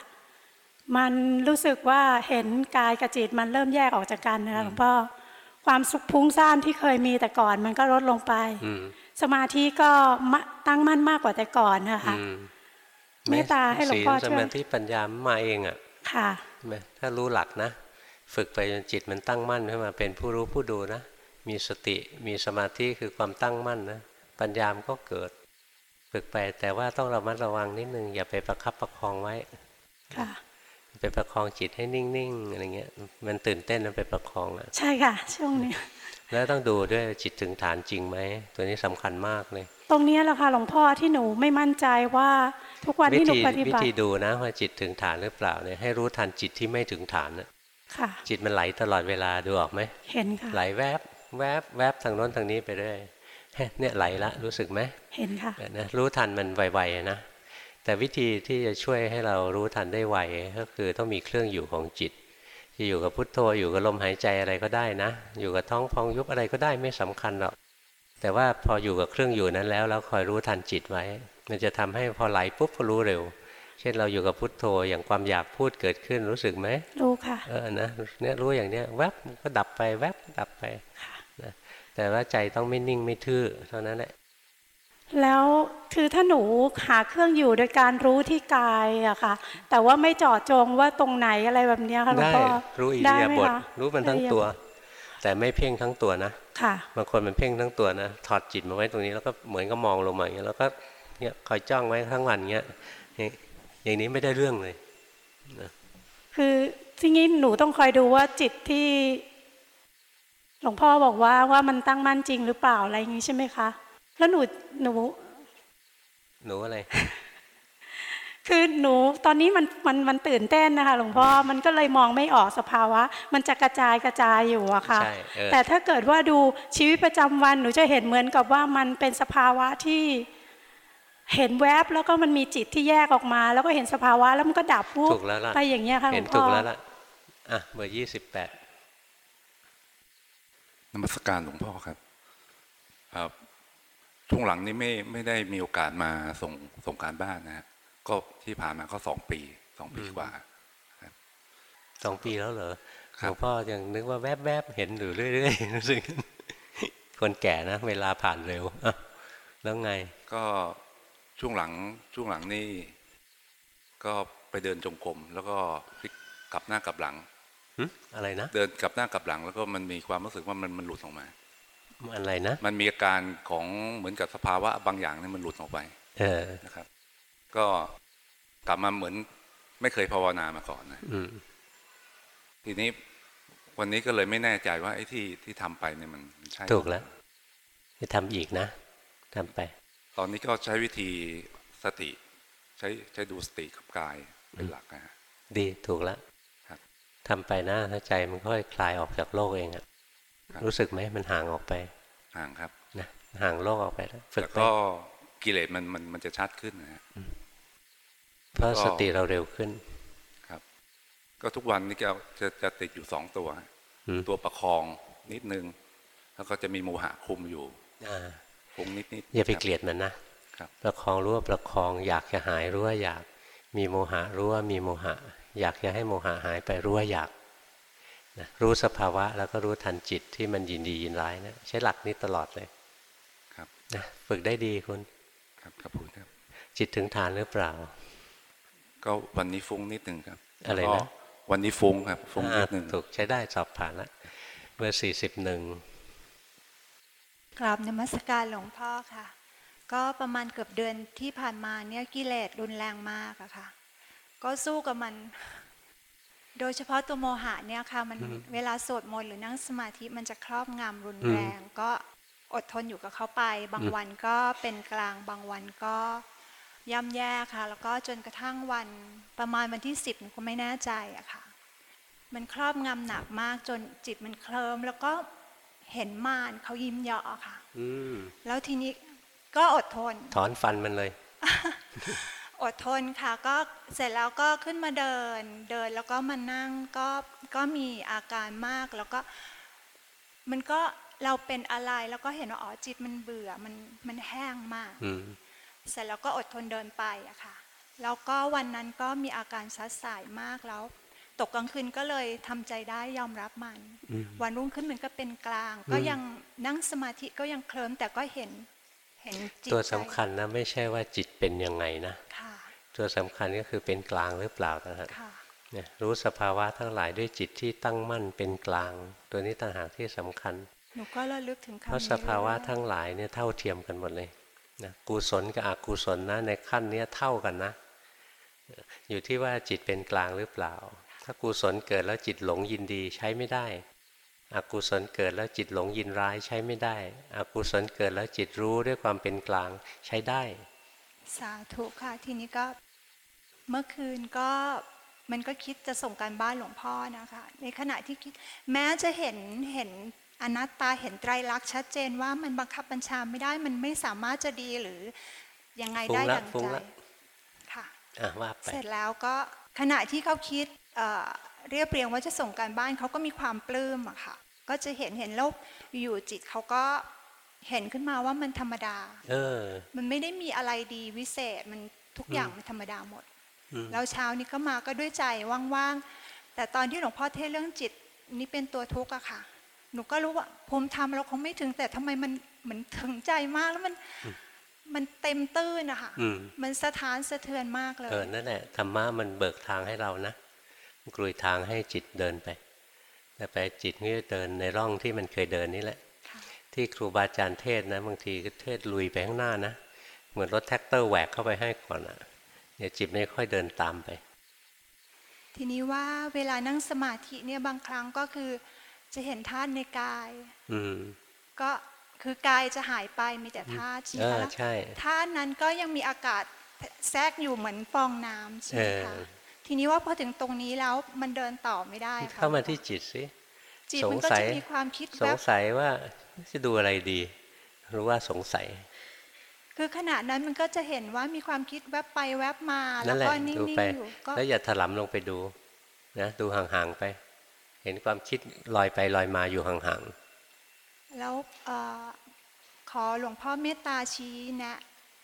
มันรู้สึกว่าเห็นกายกับจิตมันเริ่มแยกออกจากกันนะคะหลวงพ่อความสุขพุ้งซ่านที่เคยมีแต่ก่อนมันก็ลดลงไปอืมสมาธิก็มะตั้งมั่นมากกว่าแต่ก่อนนะคะอืมเมตตาให้หลวงพ่อศีลช่สวยมาธิปัญญามาเองอะ ค่ะใช่ไหมถ้ารู้หลักนะ ฝึกไปจนจิตมันตั้งมั่นขึ้นมาเป็นผู้รู้ผู้ดูนะ มีสติมีสมาธิคือความตั้งมั่นนะ ปัญญามนก็เกิด ฝึกไปแต่ว่าต้องระมัดระวังนิดนึงอย่าไปประคับประคองไว้ ค่ะไปประคองจิตให้นิ่งๆอะไรเงี้ย มันตื่นเต้นมันไปประคองอะใช่ค่ะ ช่วงนี้ แล้วต้องดูด้วยจิตถึงฐานจริงไหม ตัวนี้สำคัญมากเลย ตรงนี้แหละค่ะหลวงพ่อที่หนูไม่มั่นใจว่าทุกวันวิที่หนูธีปฏิวิบัติธีดูนะว่าจิตถึงฐานหรือเปล่าเนี่ยให้รู้ทันจิตที่ไม่ถึงฐานนะค่ะ จิตมันไหลตลอดเวลาดูออกไหมเห็นค่ะไหลแวบแวบแวบทางโน้นทางนี้ไปเรื่อย เฮ้ยเนี่ยไหลละรู้สึกไหมเห็นค่ะนะรู้ทันมันไวๆนะแต่วิธีที่จะช่วยให้เรารู้ทันได้ไวก็คือต้องมีเครื่องอยู่ของจิตจะอยู่กับพุทโธอยู่กับลมหายใจอะไรก็ได้นะ อยู่กับท้องพองยุบอะไรก็ได้ไม่สำคัญหรอกแต่ว่าพออยู่กับเครื่องอยู่นั้นแล้วแล้วคอยรู้ทันจิตไว้ มันจะทำให้พอไหลปุ๊บก็รู้เร็ว เช่นเราอยู่กับพุทโธอย่างความอยากพูดเกิดขึ้นรู้สึกไหมรู้ค่ะเออนะเนี่ยรู้อย่างเนี้ยแวบก็ดับไปแวบดับไปนะ แต่ว่าใจต้องไม่นิ่งไม่ทื่อเท่านั้นแหละ แล้วคือถ้าหนูหาเครื่องอยู่โดยการรู้ที่กายอะค่ะ แต่ว่าไม่เจาะจงว่าตรงไหนอะไรแบบเนี้ยค่ะหลวงได้พ่อรู้อิได้ริยาไหมบถคะรู้มันทั้งอิริยาบถตัว แต่ไม่เพ่งทั้งตัวนะค่ะบางคนมันเพ่งทั้งตัวนะถอดจิตมาไว้ตรงนี้แล้วก็เหมือนก็มองลงมาอย่างเงี้ยแล้วก็เนี่ยคอยจ้องไว้ทั้งวันเงี้ยอย่างอย่างนี้ไม่ได้เรื่องเลยคือทีนี้หนูต้องคอยดูว่าจิตที่ หลวงพ่อบอกว่าว่ามันตั้งมั่นจริงหรือเปล่าอะไรอย่างนี้ใช่ไหมคะ แล้วหนูหนูหนูอะไร คือหนูตอนนี้มันมันมันตื่นเต้นนะคะ หลวงพ่อมันก็เลยมองไม่ออกสภาวะ มันจะกระจายกระจายอยู่อะค่ะใช่เออแต่ถ้าเกิดว่าดูชีวิตประจำวันหนูจะเห็นเหมือนกับว่ามันเป็นสภาวะที่เห็นแวบแล้วก็มันมีจิตที่แยกออกมา แล้วก็เห็นสภาวะแล้วมันก็ดับวูบถูกแล้วล่ะไปอย่างเงี้ยค่ะหลเห็วนงถูพ่กอแล้วล่ะอะเบอร์ยี่สิบแปด นมัสการหลวงพ่อครับครับช่วงหลังนี้ไม่ไม่ได้มีโอกาสมาส่งส่งการบ้านนะฮะก็ที่ผ่านมาก็สองปีสองปีกว่าสองปีแล้วเหรอคหรัลบวงพ่อยังนึกว่าแวบๆเห็นอยู่เรื่อยๆรู้สึกคนแก่นะ เวลาผ่านเร็วอะแล้วไง ก็ช่วงหลังช่วงหลังนี่ ก็ไปเดินจงกรมแล้วก็พลิกกลับหน้ากลับหลังหึ อะไรนะ เดินกลับหน้ากลับหลังแล้วก็มันมีความรู้สึกว่ามันมันหลุดออกมาอะไรนะ มันมีอาการของเหมือนกับสภาวะบางอย่างเนี่ยมันหลุดออกไป เออนะครับ ก็กลับมาเหมือนไม่เคยภาวนามาก่อนนะอืมทีนี้วันนี้ก็เลยไม่แน่ใจว่าไอ้ที่ที่ทำไปเนี่ยมันใช่ถูกแล้วจะทำอีกนะทำไป ตอนนี้ก็ใช้วิธีสติ ใช้ใช้ดูสติกับกายเป็นหลักนะฮะดีถูกแล้วครับ ทำไปนะถ้าใจมันค่อยคลายออกจากโลกเองอะครับรู้สึกไหมมันห่างออกไป ห่างครับนะห่างโลกออกไปแล้วฝึกแล้วไปก็กิเลสมันมันมันจะชัดขึ้นนะฮะเพราะก็สติเราเร็วขึ้น ครับ ก็ทุกวันนี้ก็จะจะติดอยู่สองตัวอืมตัวประคองนิดนึง แล้วก็จะมีโมหะคุมอยู่อ่าคุมนิดนิดอย่าไปเกลียดมันนะครับประคองรู้ว่าประคองอยากจะหายรู้ว่าอยาก มีโมหะรู้ว่ามีโมหะ อยากจะให้โมหะหายไปรู้ว่าอยากนะรู้สภาวะแล้วก็รู้ทันจิตที่มันยินดียินร้ายนะใช้หลักนี้ตลอดเลยครับนะฝึกได้ดีคุณครับขอบคุณครับ จิตถึงฐานหรือเปล่า ก็วันนี้ฟุ้งนิดหนึ่งครับอะไรนะแล้วก็วันนี้ฟุ้งครับฟุ้งนิอ่าดหนึ่งถูกใช้ได้สอบผ่านแล้วเบอร์สี่สิบหนึ่งกราบนมัสการหลวงพ่อค่ะ ก็ประมาณเกือบเดือนที่ผ่านมาเนี่ยกิเลสรุนแรงมากอะค่ะ ก็สู้กับมัน โดยเฉพาะตัวโมหะเนี่ยค่ะ มันเวลาสวดมนต์หรือนั่งสมาธิมันจะครอบงำรุนแรง ก็อดทนอยู่กับเขาไป บางวันก็เป็นกลางบางวันก็ย่ำแย่ค่ะ แล้วก็จนกระทั่งวันประมาณวันที่สิบหนูก็ไม่แน่ใจอะค่ะ มันครอบงำหนักมากจนจิตมันเคลิ้มแล้วก็เห็นมารเขายิ้มเยาะอะค่ะอืมแล้วทีนี้ก็อดทน ถอนฟันมันเลย อดทนค่ะก็เสร็จแล้วก็ขึ้นมาเดินเดินแล้วก็มานั่งก็ก็มีอาการมากแล้วก็มันก็เราเป็นอะไรแล้วก็เห็นว่าอ๋อจิตมันเบื่อมันมันแห้งมากอืมเสร็จแล้วก็อดทนเดินไปอะค่ะแล้วก็วันนั้นก็มีอาการซัดสายมากแล้ว ตกกลางคืนก็เลยทำใจได้ยอมรับมันอืมวันรุ่งขึ้นมันก็เป็นกลาง ก็ยังนั่งสมาธิก็ยังเคลิ้มแต่ก็เห็นเห็นจิตตัวใจสำคัญนะไม่ใช่ว่าจิตเป็นยังไงนะค่ะ ตัวสำคัญก็คือเป็นกลางหรือเปล่านะฮะค่ะเนี่ยรู้สภาวะทั้งหลายด้วยจิตที่ตั้งมั่นเป็นกลาง ตัวนี้ต่างหากที่สำคัญหนูก็ระลึกถึงเพคำราะนี้สภาวะเรื่อยๆทั้งหลายเนี่ยเท่าเทียมกันหมดเลยนะกุศลกับอกุศลนะในขั้นเนี้ยเท่ากันนะ อยู่ที่ว่าจิตเป็นกลางหรือเปล่า ถ้ากุศลเกิดแล้วจิตหลงยินดีใช้ไม่ได้ อกุศลเกิดแล้วจิตหลงยินร้ายใช้ไม่ได้ อกุศลเกิดแล้วจิตรู้ด้วยความเป็นกลางใช้ได้ สาธุค่ะทีนี้ก็ เมื่อคืนก็มันก็คิดจะส่งการบ้านหลวงพ่อนะคะ ในขณะที่คิดแม้จะเห็นเห็นอนัตตาเห็นไตรลักษณ์ชัดเจนว่ามันบังคับบัญชาไม่ได้มันไม่สามารถจะดีหรือยังไงได้ฟุ้งละดังฟุ้งใจละค่ะอะว่าไปเสร็จแล้วก็ขณะที่เขาคิดเอ่อเรียบเรียงว่าจะส่งการบ้านเขาก็มีความปลื้มอะค่ะ ก็จะเห็นเห็นแล้วอยู่จิตเขาก็เห็นขึ้นมาว่ามันธรรมดา เออ มันไม่ได้มีอะไรดีวิเศษมันทุกอย่างมันธรรมดาหมดอืม แล้วเช้านี้ก็มาก็ด้วยใจว่างๆ แต่ตอนที่หลวงพ่อเทศน์เรื่องจิตนี่เป็นตัวทุกข์อะค่ะ หนูก็รู้ว่าผมทำแล้วคงไม่ถึงแต่ทำไมมันเหมือนถึงใจมากแล้วมันมันเต็มตื้นอะค่ะอืมมันสะท้านสะเทือนมากเลย เออ นั่นแหละ ธรรมะมันเบิกทางให้เรานะมันกลุยทางให้จิตเดินไป แต่ไปจิตนี่เดินในร่องที่มันเคยเดินนี่แหละค่ะที่ครูบาอาจารย์เทศน์นะ บางทีก็เทศน์ลุยไปข้างหน้านะ เหมือนรถแทรกเตอร์แหวกเข้าไปให้ก่อนอะ เดี๋ยวจิตไม่ค่อยเดินตามไป ทีนี้ว่าเวลานั่งสมาธิเนี่ยบางครั้งก็คือจะเห็นธาตุในกาย อืมก็คือกายจะหายไปมีแต่ธาตุใช่ไหมคะ เออใช่ธาตุนั้นก็ยังมีอากาศแทรกอยู่เหมือนฟองน้ำใช่ไหมคะเออทีนี้ว่าพอถึงตรงนี้แล้วมันเดินต่อไม่ได้ค่ะเข้ามาที่จิตสิจิตสงมันก็สัจะยมีความคิดสแวงบสัยว่าจะดูอะไรดี รู้ว่าสงสัย คือขณะนั้นมันก็จะเห็นว่ามีความคิดแวบไปแวบมานั่แล้วนแหละก็นิ่ดูงไปๆอยู่ก็แล้วอย่าถลำลงไปดูนะดูห่างๆไป เห็นความคิดลอยไปลอยมาอยู่ห่างแล้วเอ่อขอหลวงพ่อเมตตาชี้แนะ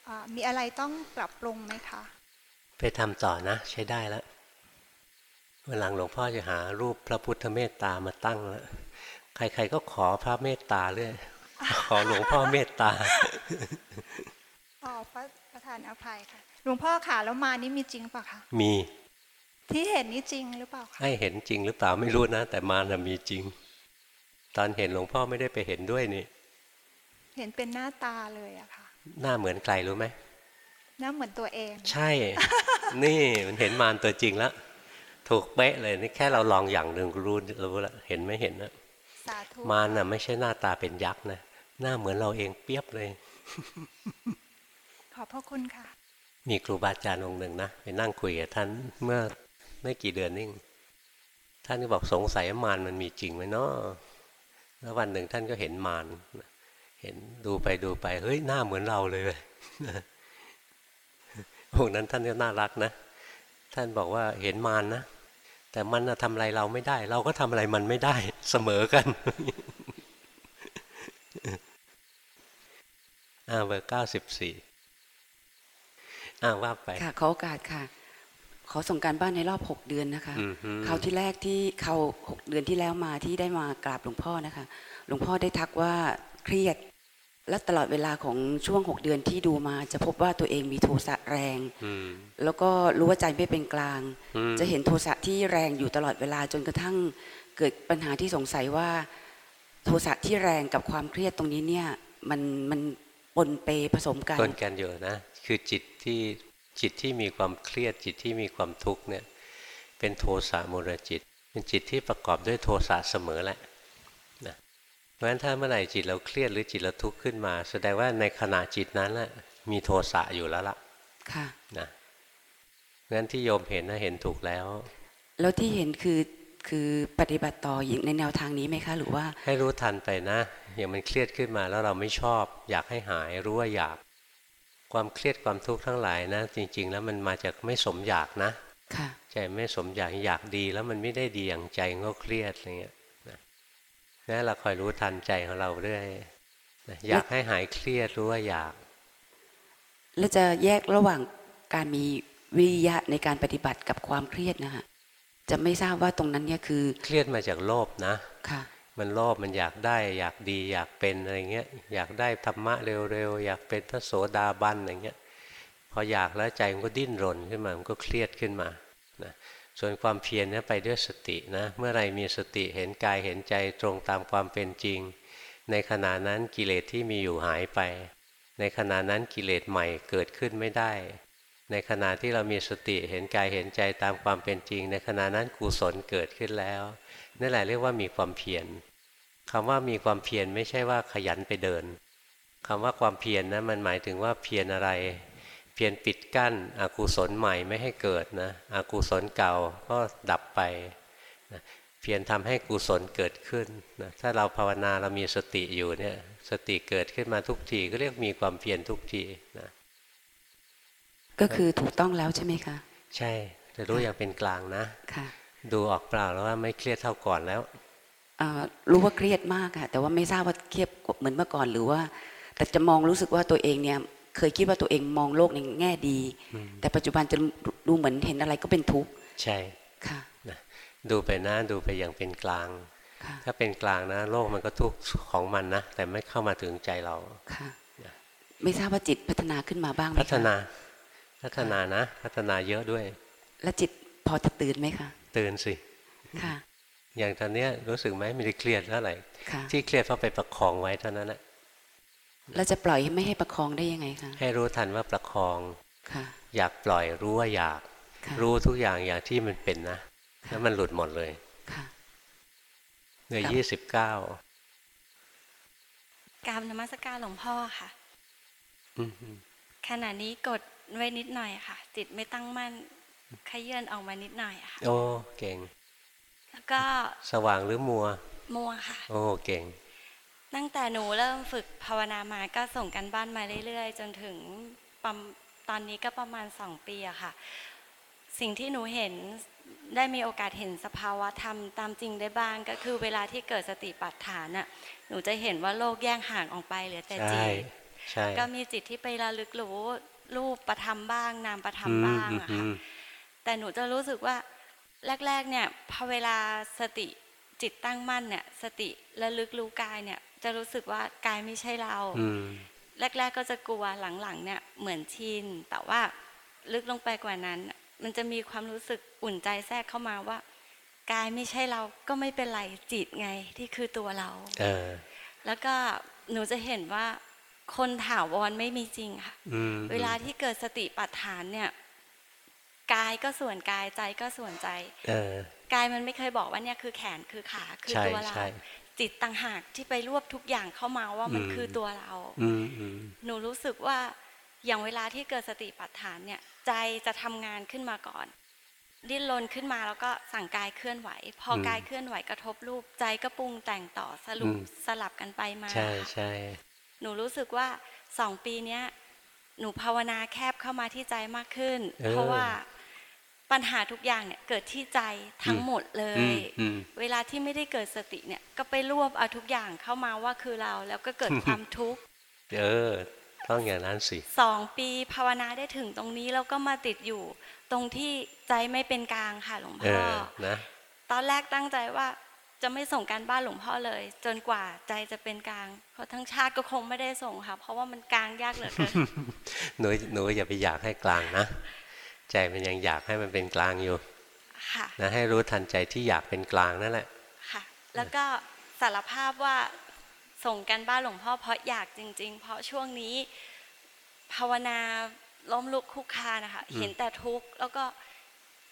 เอ่อมีอะไรต้องปรับปรุงไหมคะๆไปทำต่อนะ ใช้ได้แล้ววันหลังหลวงพ่อจะหารูปพระพุทธเมตตามาตั้งแล้วใครๆก็ขอพระเมตตาเรื่อยขอหลวงพ่อเมตตา อ๋อพระประธานอภัยค่ะ หลวงพ่อขาแล้วมานี่มีจริงเปล่ะคะ มี ที่เห็นนี่จริงหรือเปล่าคะให้เห็นจริงหรือเปล่าไม่รู้นะ แต่มานะมีจริง ตอนเห็นหลวงพ่อไม่ได้ไปเห็นด้วยนี่ เห็นเป็นหน้าตาเลยอะค่ะ หน้าเหมือนใครรู้ไหมหน้าเหมือนตัวเอง ใช่ นี่มันเห็นมารตัวจริงแล้ว ถูกเป๊ะเลยนี่แค่เราลองอย่างหนึ่งก็รู้รู้แล้วเห็นไม่เห็นนะสาธุมารน่ะไม่ใช่หน้าตาเป็นยักษ์นะหน้าเหมือนเราเองเปียบเลย ขอบพระคุณค่ะ มีครูบาอาจารย์องค์หนึ่งนะไปนั่งคุยกับท่านเมื่อไม่กี่เดือนนี่ท่านก็บอกสงสัยว่ามารมันมีจริงไหมเนาะแล้ววันหนึ่งท่านก็เห็นมารเห็นดูไปดูไปเฮ้ยหน้าเหมือนเราเลยพวกนั้นท่านก็น่ารักนะท่านบอกว่าเห็นมารนะแต่มันทำอะไรเราไม่ได้ เราก็ทำอะไรมันไม่ได้เสมอกันอ่าเบอร์เก้าสิบสี่ อ่าว่าไปค่ะขอโอกาสค่ะ ขอส่งการบ้านในรอบหกเดือนนะคะอือฮึคราวที่แรกที่เขาหกเดือนที่แล้วมาที่ได้มากราบหลวงพ่อนะคะ หลวงพ่อได้ทักว่าเครียดและตลอดเวลาของช่วงหกเดือนที่ดูมา จะพบว่าตัวเองมีโทสะแรงอืมแล้วก็รู้ว่าใจไม่เป็นกลางอืมจะเห็นโทสะที่แรงอยู่ตลอดเวลาจนกระทั่งเกิดปัญหาที่สงสัยว่า โทสะที่แรงกับความเครียดตรงนี้เนี่ยมันมันปนเปผสมกันปนกันอยู่นะ คือจิตที่จิตที่มีความเครียดจิตที่มีความทุกข์เนี่ยเป็นโทสะมูลจิต เป็นจิตที่ประกอบด้วยโทสะเสมอแหละนะเพราะฉะนั้นถ้าเมื่อไหร่จิตเราเครียดหรือจิตเราทุกข์ขึ้นมา แสดงว่าในขณะจิตนั้นแหละมีโทสะอยู่แล้วล่ะค่ะนะเพราะฉะนั้นที่โยมเห็นนะเห็นถูกแล้ว แล้วที่เห็นคือคือปฏิบัติต่ออย่างในแนวทางนี้ไหมคะ หรือว่า ให้รู้ทันไปนะ อย่างมันเครียดขึ้นมาแล้วเราไม่ชอบ อยากให้หายรู้ว่าอยาก ความเครียดความทุกข์ทั้งหลายนะ จริง ๆ แล้วมันมาจากไม่สมอยากนะค่ะใจไม่สมอยากอยากดีแล้วมันไม่ได้ดีอย่างใจก็เครียดอะไรเงี้ยนะนะเราคอยรู้ทันใจของเราเรื่อยนะอยากให้หายเครียดรู้ว่าอยาก แล้วจะแยกระหว่างการมีวิริยะในการปฏิบัติกับความเครียดนะคะจะไม่ทราบว่าตรงนั้นเนี่ยคือ เครียดมาจากโลภนะ ค่ะ มันโลภมันอยากได้อยากดีอยากเป็นอะไรเงี้ยอยากได้ธรรมะเร็วๆอยากเป็นพระโสดาบันอะไรเงี้ยพออยากแล้วใจมันก็ดิ้นรนขึ้นมามันก็เครียดขึ้นมานะส่วนความเพียรเนี่ยไปด้วยสตินะเมื่อไรมีสติเห็นกายเห็นใจตรงตามความเป็นจริง ในขณะนั้นกิเลสที่มีอยู่หายไป ในขณะนั้นกิเลสใหม่เกิดขึ้นไม่ได้ ในขณะที่เรามีสติเห็นกายเห็นใจตามความเป็นจริง ในขณะนั้นกุศลเกิดขึ้นแล้ว นั่นแหละเรียกว่ามีความเพียรคำว่ามีความเพียรไม่ใช่ว่าขยันไปเดินคำว่าความเพียรนะมันหมายถึงว่าเพียรอะไร เพียรปิดกั้นอกุศลใหม่ไม่ให้เกิดนะอกุศลเก่าก็ดับไปนะเพียรทำให้กุศลเกิดขึ้นนะถ้าเราภาวนาเรามีสติอยู่เนี่ยสติเกิดขึ้นมาทุกทีก็เรียกมีความเพียรทุกทีนะก็คือถูกต้องแล้วใช่ไหมคะ ใช่แต่รู้อย่างเป็นกลางนะค่ะ ดูออกเปล่าแล้วว่าไม่เครียดเท่าก่อนแล้วอ่ารู้ว่าเครียดมากค่ะแต่ว่าไม่ทราบว่าเครียดเหมือนเมื่อก่อนหรือว่า แต่จะมองรู้สึกว่าตัวเองเนี่ย เคยคิดว่าตัวเองมองโลกในแง่ดีอืมแต่ปัจจุบันจะดูเหมือนเห็นอะไรก็เป็นทุกข์ใช่ค่ะนะดูไปนะดูไปอย่างเป็นกลางค่ะถ้าเป็นกลางนะ โลกมันก็ทุกข์ของมันนะแต่ไม่เข้ามาถึงใจเราค่ะไม่ทราบว่าจิตพัฒนาขึ้นมาบ้างไหมคะพัฒนา พัฒนานะ พัฒนาเยอะด้วย แล้วจิตพอจะตื่นไหมคะ ตื่นสิค่ะอย่างตอนเนี้ยรู้สึกไหมไม่ได้เครียดเท่าไหร่ค่ะที่เครียดเพราะไปประคองไว้เท่านั้นแหละแล้วจะปล่อยให้ไม่ให้ประคองได้ยังไงคะให้รู้ทันว่าประคองค่ะอยากปล่อยรู้ว่าอยากค่ะรู้ทุกอย่างอย่างที่มันเป็นนะค่ะแล้วมันหลุดหมดเลยค่ะเหนื่อยครับยี่สิบเก้ากราบนมัสการหลวงพ่อค่ะอืมขณะนี้กดไว้นิดหน่อยค่ะ จิตไม่ตั้งมั่น ขยื่นออกมานิดหน่อยค่ะโอ้เก่ง แล้วก็สว่างหรือมัว มัวค่ะ โอ้เก่ง ตั้งแต่หนูเริ่มฝึกภาวนามาก็ส่งกันบ้านมาเรื่อยๆ จนถึงประมตอนนี้ก็ประมาณสองปีอะค่ะ สิ่งที่หนูเห็นได้มีโอกาสเห็นสภาวะธรรมตามจริงได้บ้างก็คือเวลาที่เกิดสติปัฏฐานน่ะหนูจะเห็นว่าโลกแยกห่างออกไปเหลือแต่จิใช่ตใช่ก็มีจิตที่ไประลึกรู้รูปประธรรมบ้าง นามประธรรมอืมบ้างอืมอะอืค่ะม แต่หนูจะรู้สึกว่าแรกๆเนี่ยพอเวลาสติจิตตั้งมั่นเนี่ย สติระลึกรู้กายเนี่ย จะรู้สึกว่ากายไม่ใช่เราอืมแรก ๆ ก็จะกลัวหลังๆ เนี่ยเหมือนชินแต่ว่าลึกลงไปกว่านั้น มันจะมีความรู้สึกอุ่นใจแทรกเข้ามาว่ากายไม่ใช่เราก็ไม่เป็นไรจิตไงที่คือตัวเราเออแล้วก็หนูจะเห็นว่าคนถาวรไม่มีจริงค่ะอืมเวลาที่เกิดสติปัฏฐานเนี่ย กายก็ส่วนกายใจก็ส่วนใจเออกายมันไม่เคยบอกว่าเนี่ยคือแขนคือขาคือใช่ตัวเราใช่จิตต่างหากที่ไปรวบทุกอย่างเข้ามาว่ามันอืมคือตัวเราอืมอืมหนูรู้สึกว่าอย่างเวลาที่เกิดสติปัฏฐานเนี่ย ใจจะทำงานขึ้นมาก่อน ดิ้นรนขึ้นมาแล้วก็สั่งกายเคลื่อนไหว พออมกายเคลื่อนไหวกระทบรูป ใจก็ปรุงแต่งต่อสรุปอืมสลับกันไปมาใช่ค่ะใช่หนูรู้สึกว่าสองปีเนี้ยหนูภาวนาแคบเข้ามาที่ใจมากขึ้น เพราะว่า ปัญหาทุกอย่างเนี่ยเกิดที่ใจทั้งหมดเลอืยมอืมเวลาที่ไม่ได้เกิดสติเนี่ยก็ไปรวบเอาทุกอย่างเข้ามาว่าคือเราแล้วก็เกิดความทุกข์เออต้องอย่างนั้นสิสองปีภาวนาได้ถึงตรงนี้แล้วก็มาติดอยู่ ตรงที่ใจไม่เป็นกลางค่ะหลวงเอพ่ออนะตอนแรกตั้งใจว่าจะไม่ส่งการบ้านหลวงพ่อเลย จนกว่าใจจะเป็นกลาง เพราะทั้งชาติก็คงไม่ได้ส่งค่ะเพราะว่ามันกลางยากเหลือเกินหนูหนูอย่าไปอยากให้กลางนะ ใจมันยังอยากให้มันเป็นกลางอยู่ค่ะนะให้รู้ทันใจที่อยากเป็นกลางนั่นแหละค่ะ แล้วก็สารภาพว่าส่งกันบ้านหลวงพ่อเพราะอยากจริง ๆ เพราะช่วงนี้ ภาวนาล้มลุกคลุกคลานนะคะอืมเห็นแต่ทุกข์แล้วก็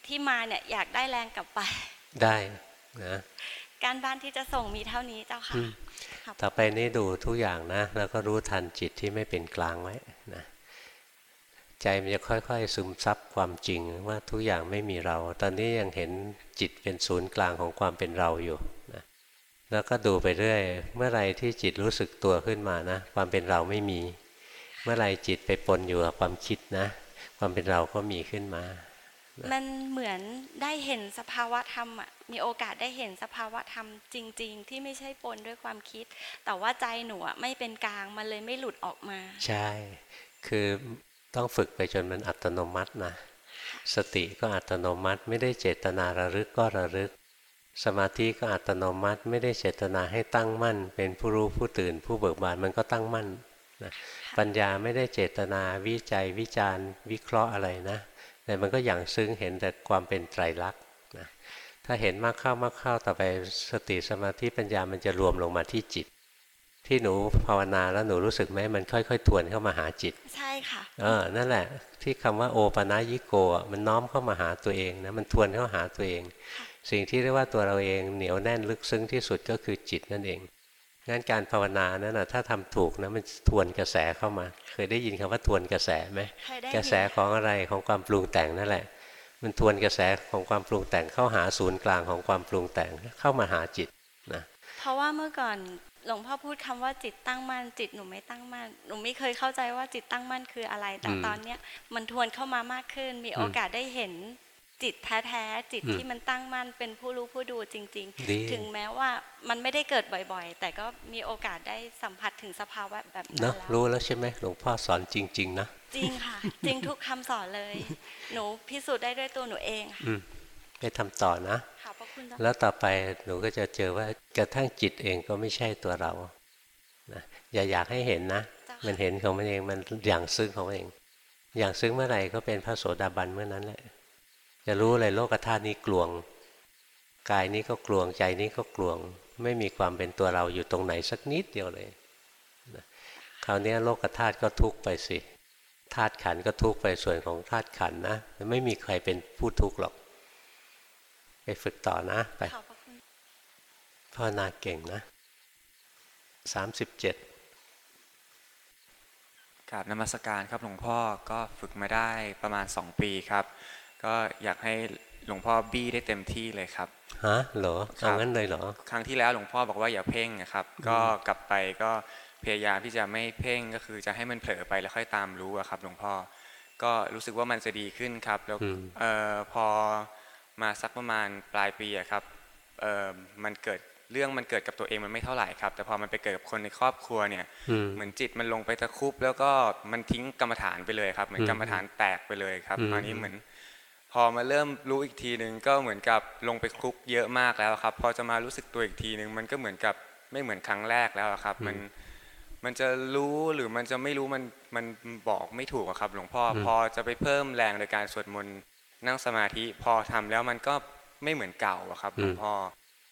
ที่มาเนี่ยอยากได้แรงกลับไป ได้นะการบ้านที่จะส่งมีเท่านี้เจ้าค่ะอืมครับต่อไปนี้ดูทุกอย่างนะ แล้วก็รู้ทันจิตที่ไม่เป็นกลางไว้นะ ใจมันจะค่อยๆ ซึมซับความจริงว่าทุกอย่างไม่มีเรา ตอนนี้ยังเห็นจิตเป็นศูนย์กลางของความเป็นเราอยู่นะแล้วก็ดูไปเรื่อย เมื่อไหรที่จิตรู้สึกตัวขึ้นมานะ ความเป็นเราไม่มี เมื่อไหรจิตไปปนอยู่กับความคิดนะ ความเป็นเราก็มีขึ้นมา มันเหมือนได้เห็นสภาวะธรรมอะมีโอกาสได้เห็นสภาวะธรรมจริง ๆ ที่ไม่ใช่ปนด้วยความคิด แต่ว่าใจหนูอะไม่เป็นกลางมันเลยไม่หลุดออกมา ใช่ คือ ต้องฝึกไปจนมันอัตโนมัตินะ สติก็อัตโนมัติไม่ได้เจตนาระลึกก็ระลึก สมาธิก็อัตโนมัติไม่ได้เจตนาให้ตั้งมั่น เป็นผู้รู้ผู้ตื่น ผู้เบิกบานมันก็ตั้งมั่นนะปัญญาไม่ได้เจตนาวิจัยวิจารณ์ วิเคราะห์อะไรนะ แต่มันก็อย่างซึ้งเห็นแต่ความเป็นไตรลักษณ์นะถ้าเห็นมากเข้ามากเข้าต่อไปสติสมาธิปัญญามันจะรวมลงมาที่จิต ที่หนูภาวนาแล้วหนูรู้สึกไหมมันค่อยๆ ทวนเข้ามาหาจิต ใช่ค่ะ เออ นั่นแหละ ที่คำว่าโอปะนะยิโกอะมันน้อมเข้ามาหาตัวเองนะมันทวนเข้าหาตัวเอง สิ่งที่เรียกว่าตัวเราเองเหนียวแน่นลึกซึ้งที่สุดก็คือจิตนั่นเองงั้นการภาวนานั้นนะถ้าทำถูกนะมันทวนกระแสเข้ามา เคยได้ยินคำว่าทวนกระแสไหมเคยได้ยินกระแสของอะไรของความปรุงแต่งนั่นแหละ มันทวนกระแสของความปรุงแต่งเข้าหาศูนย์กลางของความปรุงแต่งเข้ามาหาจิตนะเพราะว่าเมื่อก่อน หลวงพ่อพูดคำว่าจิตตั้งมั่นจิตหนูไม่ตั้งมั่นหนูไม่เคยเข้าใจว่าจิตตั้งมั่นคืออะไร แต่อืมตอนเนี้ยมันทวนเข้ามามากขึ้น มีอืมโอกาสได้เห็นจิตแท้ๆจิตอืมที่มันตั้งมั่นเป็นผู้รู้ผู้ดูจริงดีๆถึงแม้ว่ามันไม่ได้เกิดบ่อยๆ แต่ก็มีโอกาสได้สัมผัสถึงสภาวะแบบนั้นเนาะแล้วรู้แล้วใช่ไหมหลวงพ่อสอนจริง ๆ นะ จริงค่ะ จริงทุกคำสอนเลย หนูพิสูจน์ได้ด้วยตัวหนูเองค่ะอืมไปทำต่อนะ ขอบพระคุณเจ้าแล้วต่อไปหนูก็จะเจอว่ากระทั่งจิตเองก็ไม่ใช่ตัวเรานะอย่าอยากให้เห็นนะ มันเห็นของมันเองมันอย่างซึ้งของมันเอง อย่างซึ้งเมื่อไหร่ก็เป็นพระโสดาบันเมื่อนั้นแหละ จะรู้เลยโลกธาตุนี้กลวง กายนี้ก็กลวงใจนี้ก็กลวง ไม่มีความเป็นตัวเราอยู่ตรงไหนสักนิดเดียวเลยนะคราวนี้โลกธาตุก็ทุกข์ไปสิธาตุขันธ์ก็ทุกข์ไปส่วนของธาตุขันธ์นะไม่มีใครเป็นผู้ทุกข์หรอก ไปฝึกต่อนะ ไปขอบพระคุณภาวนาเก่งนะสามสิบเจ็ดกราบนมัสการครับหลวงพ่อก็ฝึกมาได้ประมาณ2ปีครับ ก็อยากให้หลวงพ่อบี้ได้เต็มที่เลยครับฮะเหรอครัเอาบงั้นเลยเหรอ ครั้งที่แล้วหลวงพ่อบอกว่าอย่าเพ่งนะครับ ก็กลับไปก็พยายามที่จะไม่เพ่งก็คือจะให้มันเผลอไปแล้วค่อยตามรู้อะครับ หลวงพ่อ ก็รู้สึกว่ามันจะดีขึ้นครับ แล้วอืมเอ่อพอ มาสักประมาณปลายปีอะครับเอ่อมันเกิดเรื่องมันเกิดกับตัวเองมันไม่เท่าไหร่ครับ แต่พอมันไปเกิดกับคนในครอบครัวเนี่ยอืมเหมือนจิตมันลงไปตะคุบ แล้วก็มันทิ้งกรรมฐานไปเลยครับ เหมือนอืมกรรมฐานแตกไปเลยครับอืมตอนนี้เหมือน พอมาเริ่มรู้อีกทีหนึ่งก็เหมือนกับลงไปคลุกเยอะมากแล้วครับ พอจะมารู้สึกตัวอีกทีหนึ่งมันก็เหมือนกับไม่เหมือนครั้งแรกแล้วครับ มันมันจะรู้หรือมันจะไม่รู้มันมันบอกไม่ถูกอะครับ หลวงพ่ออมพอจะไปเพิ่มแรงโดยการสวดมนต์ นั่งสมาธิพอทำแล้วมันก็ไม่เหมือนเก่าอะครับหลวงพ่อ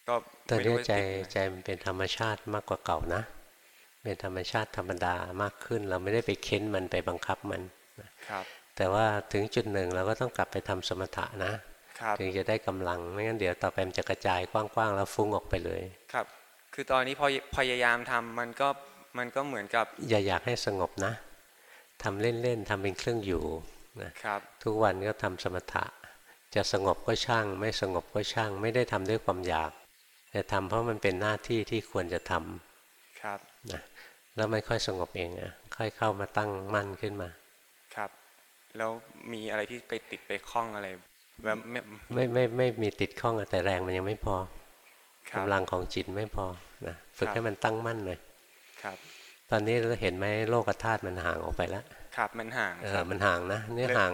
ก็ตอนไม่นี้รู้ว่าใจติดไหมใจมันเป็นธรรมชาติมากกว่าเก่านะ เป็นธรรมชาติธรรมดามากขึ้น เราไม่ได้ไปเค้นมันไปบังคับมันครับแต่ว่าถึงจุดหนึ่งเราก็ต้องกลับไปทำสมถะนะครับถึงจะได้กำลังไม่งั้นเดี๋ยวต่อไปมันจะกระจายกว้างๆแล้วฟุ้งออกไปเลยครับ คือตอนนี้พอพยายามทำมันก็มันก็เหมือนกับ อย่าอยากให้สงบนะทำเล่นๆทำเป็นเครื่องอยู่ นะครับทุกวันก็ทำสมถะ จะสงบก็ช่าง ไม่สงบก็ช่าง ไม่ได้ทำด้วยความอยาก แต่ทำเพราะมันเป็นหน้าที่ที่ควรจะทำครับนะแล้วไม่ค่อยสงบเองอะค่อยเข้ามาตั้งมั่นขึ้นมา ครับ แล้วมีอะไรที่ไปติดไปคล้องอะไรแบบไม่ไม่ไม่ไม่มีติดข้องอะแต่แรงมันยังไม่พอครับกำลังของจิตไม่พอนะฝึกครับให้มันตั้งมั่นเลยครับ ตอนนี้เราเห็นไหมโลกธาตุมันห่างออกไปแล้ว ครับมันห่างเอครัอบมันห่างนะเนี่ยห่าง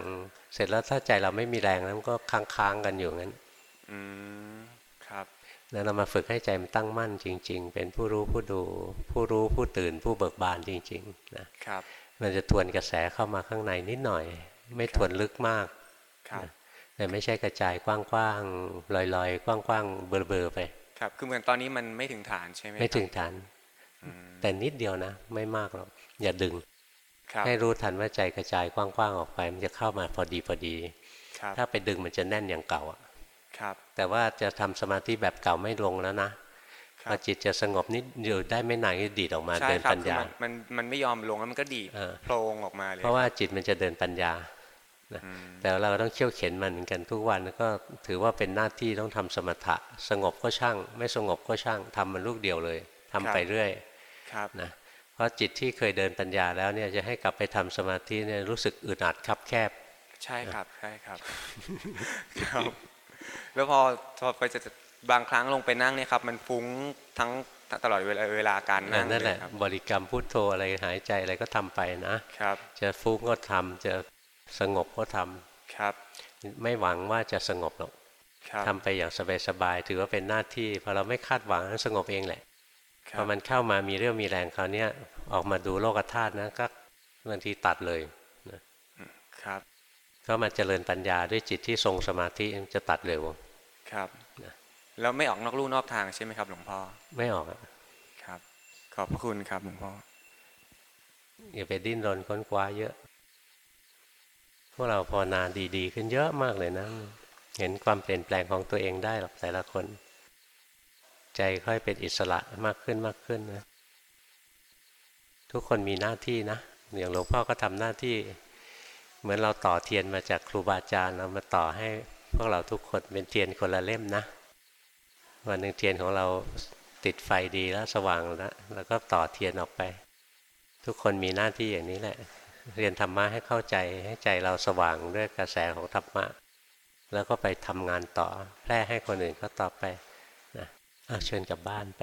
เสร็จแล้วถ้าใจเราไม่มีแรงแล้วมันก็ค้างๆกันอยู่งั้น อืมครับแล้วเรามาฝึกให้ใจมันตั้งมั่นจริง ๆ เป็นผู้รู้ผู้ดู ผู้รู้ผู้ตื่นผู้เบิกบานจริงๆนะครับ มันจะทวนกระแสเข้ามาข้างในนิดหน่อย ไม่ทวนลึกมากครับนะแต่ไม่ใช่กระจายกว้างๆลอยๆ กว้างๆเบลอๆไปครับคือเหมือนตอนนี้มันไม่ถึงฐานใช่ไหมไม่ถึงครับฐานอืมแต่นิดเดียวนะ ไม่มากหรอกอย่าดึงครับ ให้รู้ทันว่าใจกระจายกว้างๆออกไป มันจะเข้ามาพอดีพอดีครับถ้าไปดึงมันจะแน่นอย่างเก่าอะครับแต่ว่าจะทำสมาธิแบบเก่าไม่ลงแล้วนะครัพอบจิตจะสงบนิดอยู่ได้ไม่นานก็ดีดออกมาใช่เดินครับปัญคือญามันมันมันไม่ยอมลงแล้วมันก็ดีดเออโพรงออกมาเลย เพราะว่าจิตมันจะเดินปัญญานะอืมแต่เราต้องเขี่ยวเข็นมันเหมือนกันทุกวันก็ถือว่าเป็นหน้าที่ต้องทำสมถะ สงบก็ช่าง ไม่สงบก็ช่างทำมันลูกเดียวเลยทำไปเรื่อยครับนะ เพราะจิตที่เคยเดินปัญญาแล้วเนี่ยจะให้กลับไปทำสมาธิเนี่ยรู้สึกอึดอัดคับแคบ ใช่ครับใช่ครับครับ แล้วพอพอไปจะบางครั้งลงไปนั่งเนี่ยครับ มันฟุ้งทั้งตลอดเวลาเวลาการนั่งนั่นแหละเยครับบริกรรมพุทโธอะไรหายใจอะไรก็ทำไปนะครับ จะฟุ้งก็ทำจะสงบก็ทำครับ ไม่หวังว่าจะสงบหรอกครับทำไปอย่างสบายๆถือว่าเป็นหน้าที่พอเราไม่คาดหวังสงบเองแหละค พรัอบมันเข้ามามีเรื่องมีแรงคราวเนี้ยออกมาดูโลกธาตุนะก็บางทีตัดเลยนะครับก็มาเจริญปัญญาด้วยจิตที่ทรงสมาธิจะตัดเร็วครับนะแล้วไม่ออกนอกลู่นอกทางใช่ไหมครับ หลวงพ่อไม่ออกอะครับ ขอบพระคุณครับหลวงพ่ออย่าไปดิ้นรนค้นคว้าเยอะ พวกเราภาวนาดี ๆ ขึ้นเยอะมากเลยนะ เห็นความเปลี่ยนแปลงของตัวเองได้หรอกแต่ละคน ใจค่อยเป็นอิสระมากขึ้นมากขึ้นนะทุกคนมีหน้าที่นะ อย่างหลวงพ่อก็ทำหน้าที่ เหมือนเราต่อเทียนมาจากครูบาอาจารย์เรามาต่อให้พวกเราทุกคนเป็นเทียนคนละเล่มนะวันหนึ่งเทียนของเราติดไฟดีแล้วสว่างแล้วแล้วก็ต่อเทียนออกไป ทุกคนมีหน้าที่อย่างนี้แหละ เรียนธรรมะให้เข้าใจให้ใจเราสว่างด้วยกระแสของธรรมะ แล้วก็ไปทำงานต่อ แพร่ให้คนอื่นเขาต่อไป เชิญกลับบ้านไป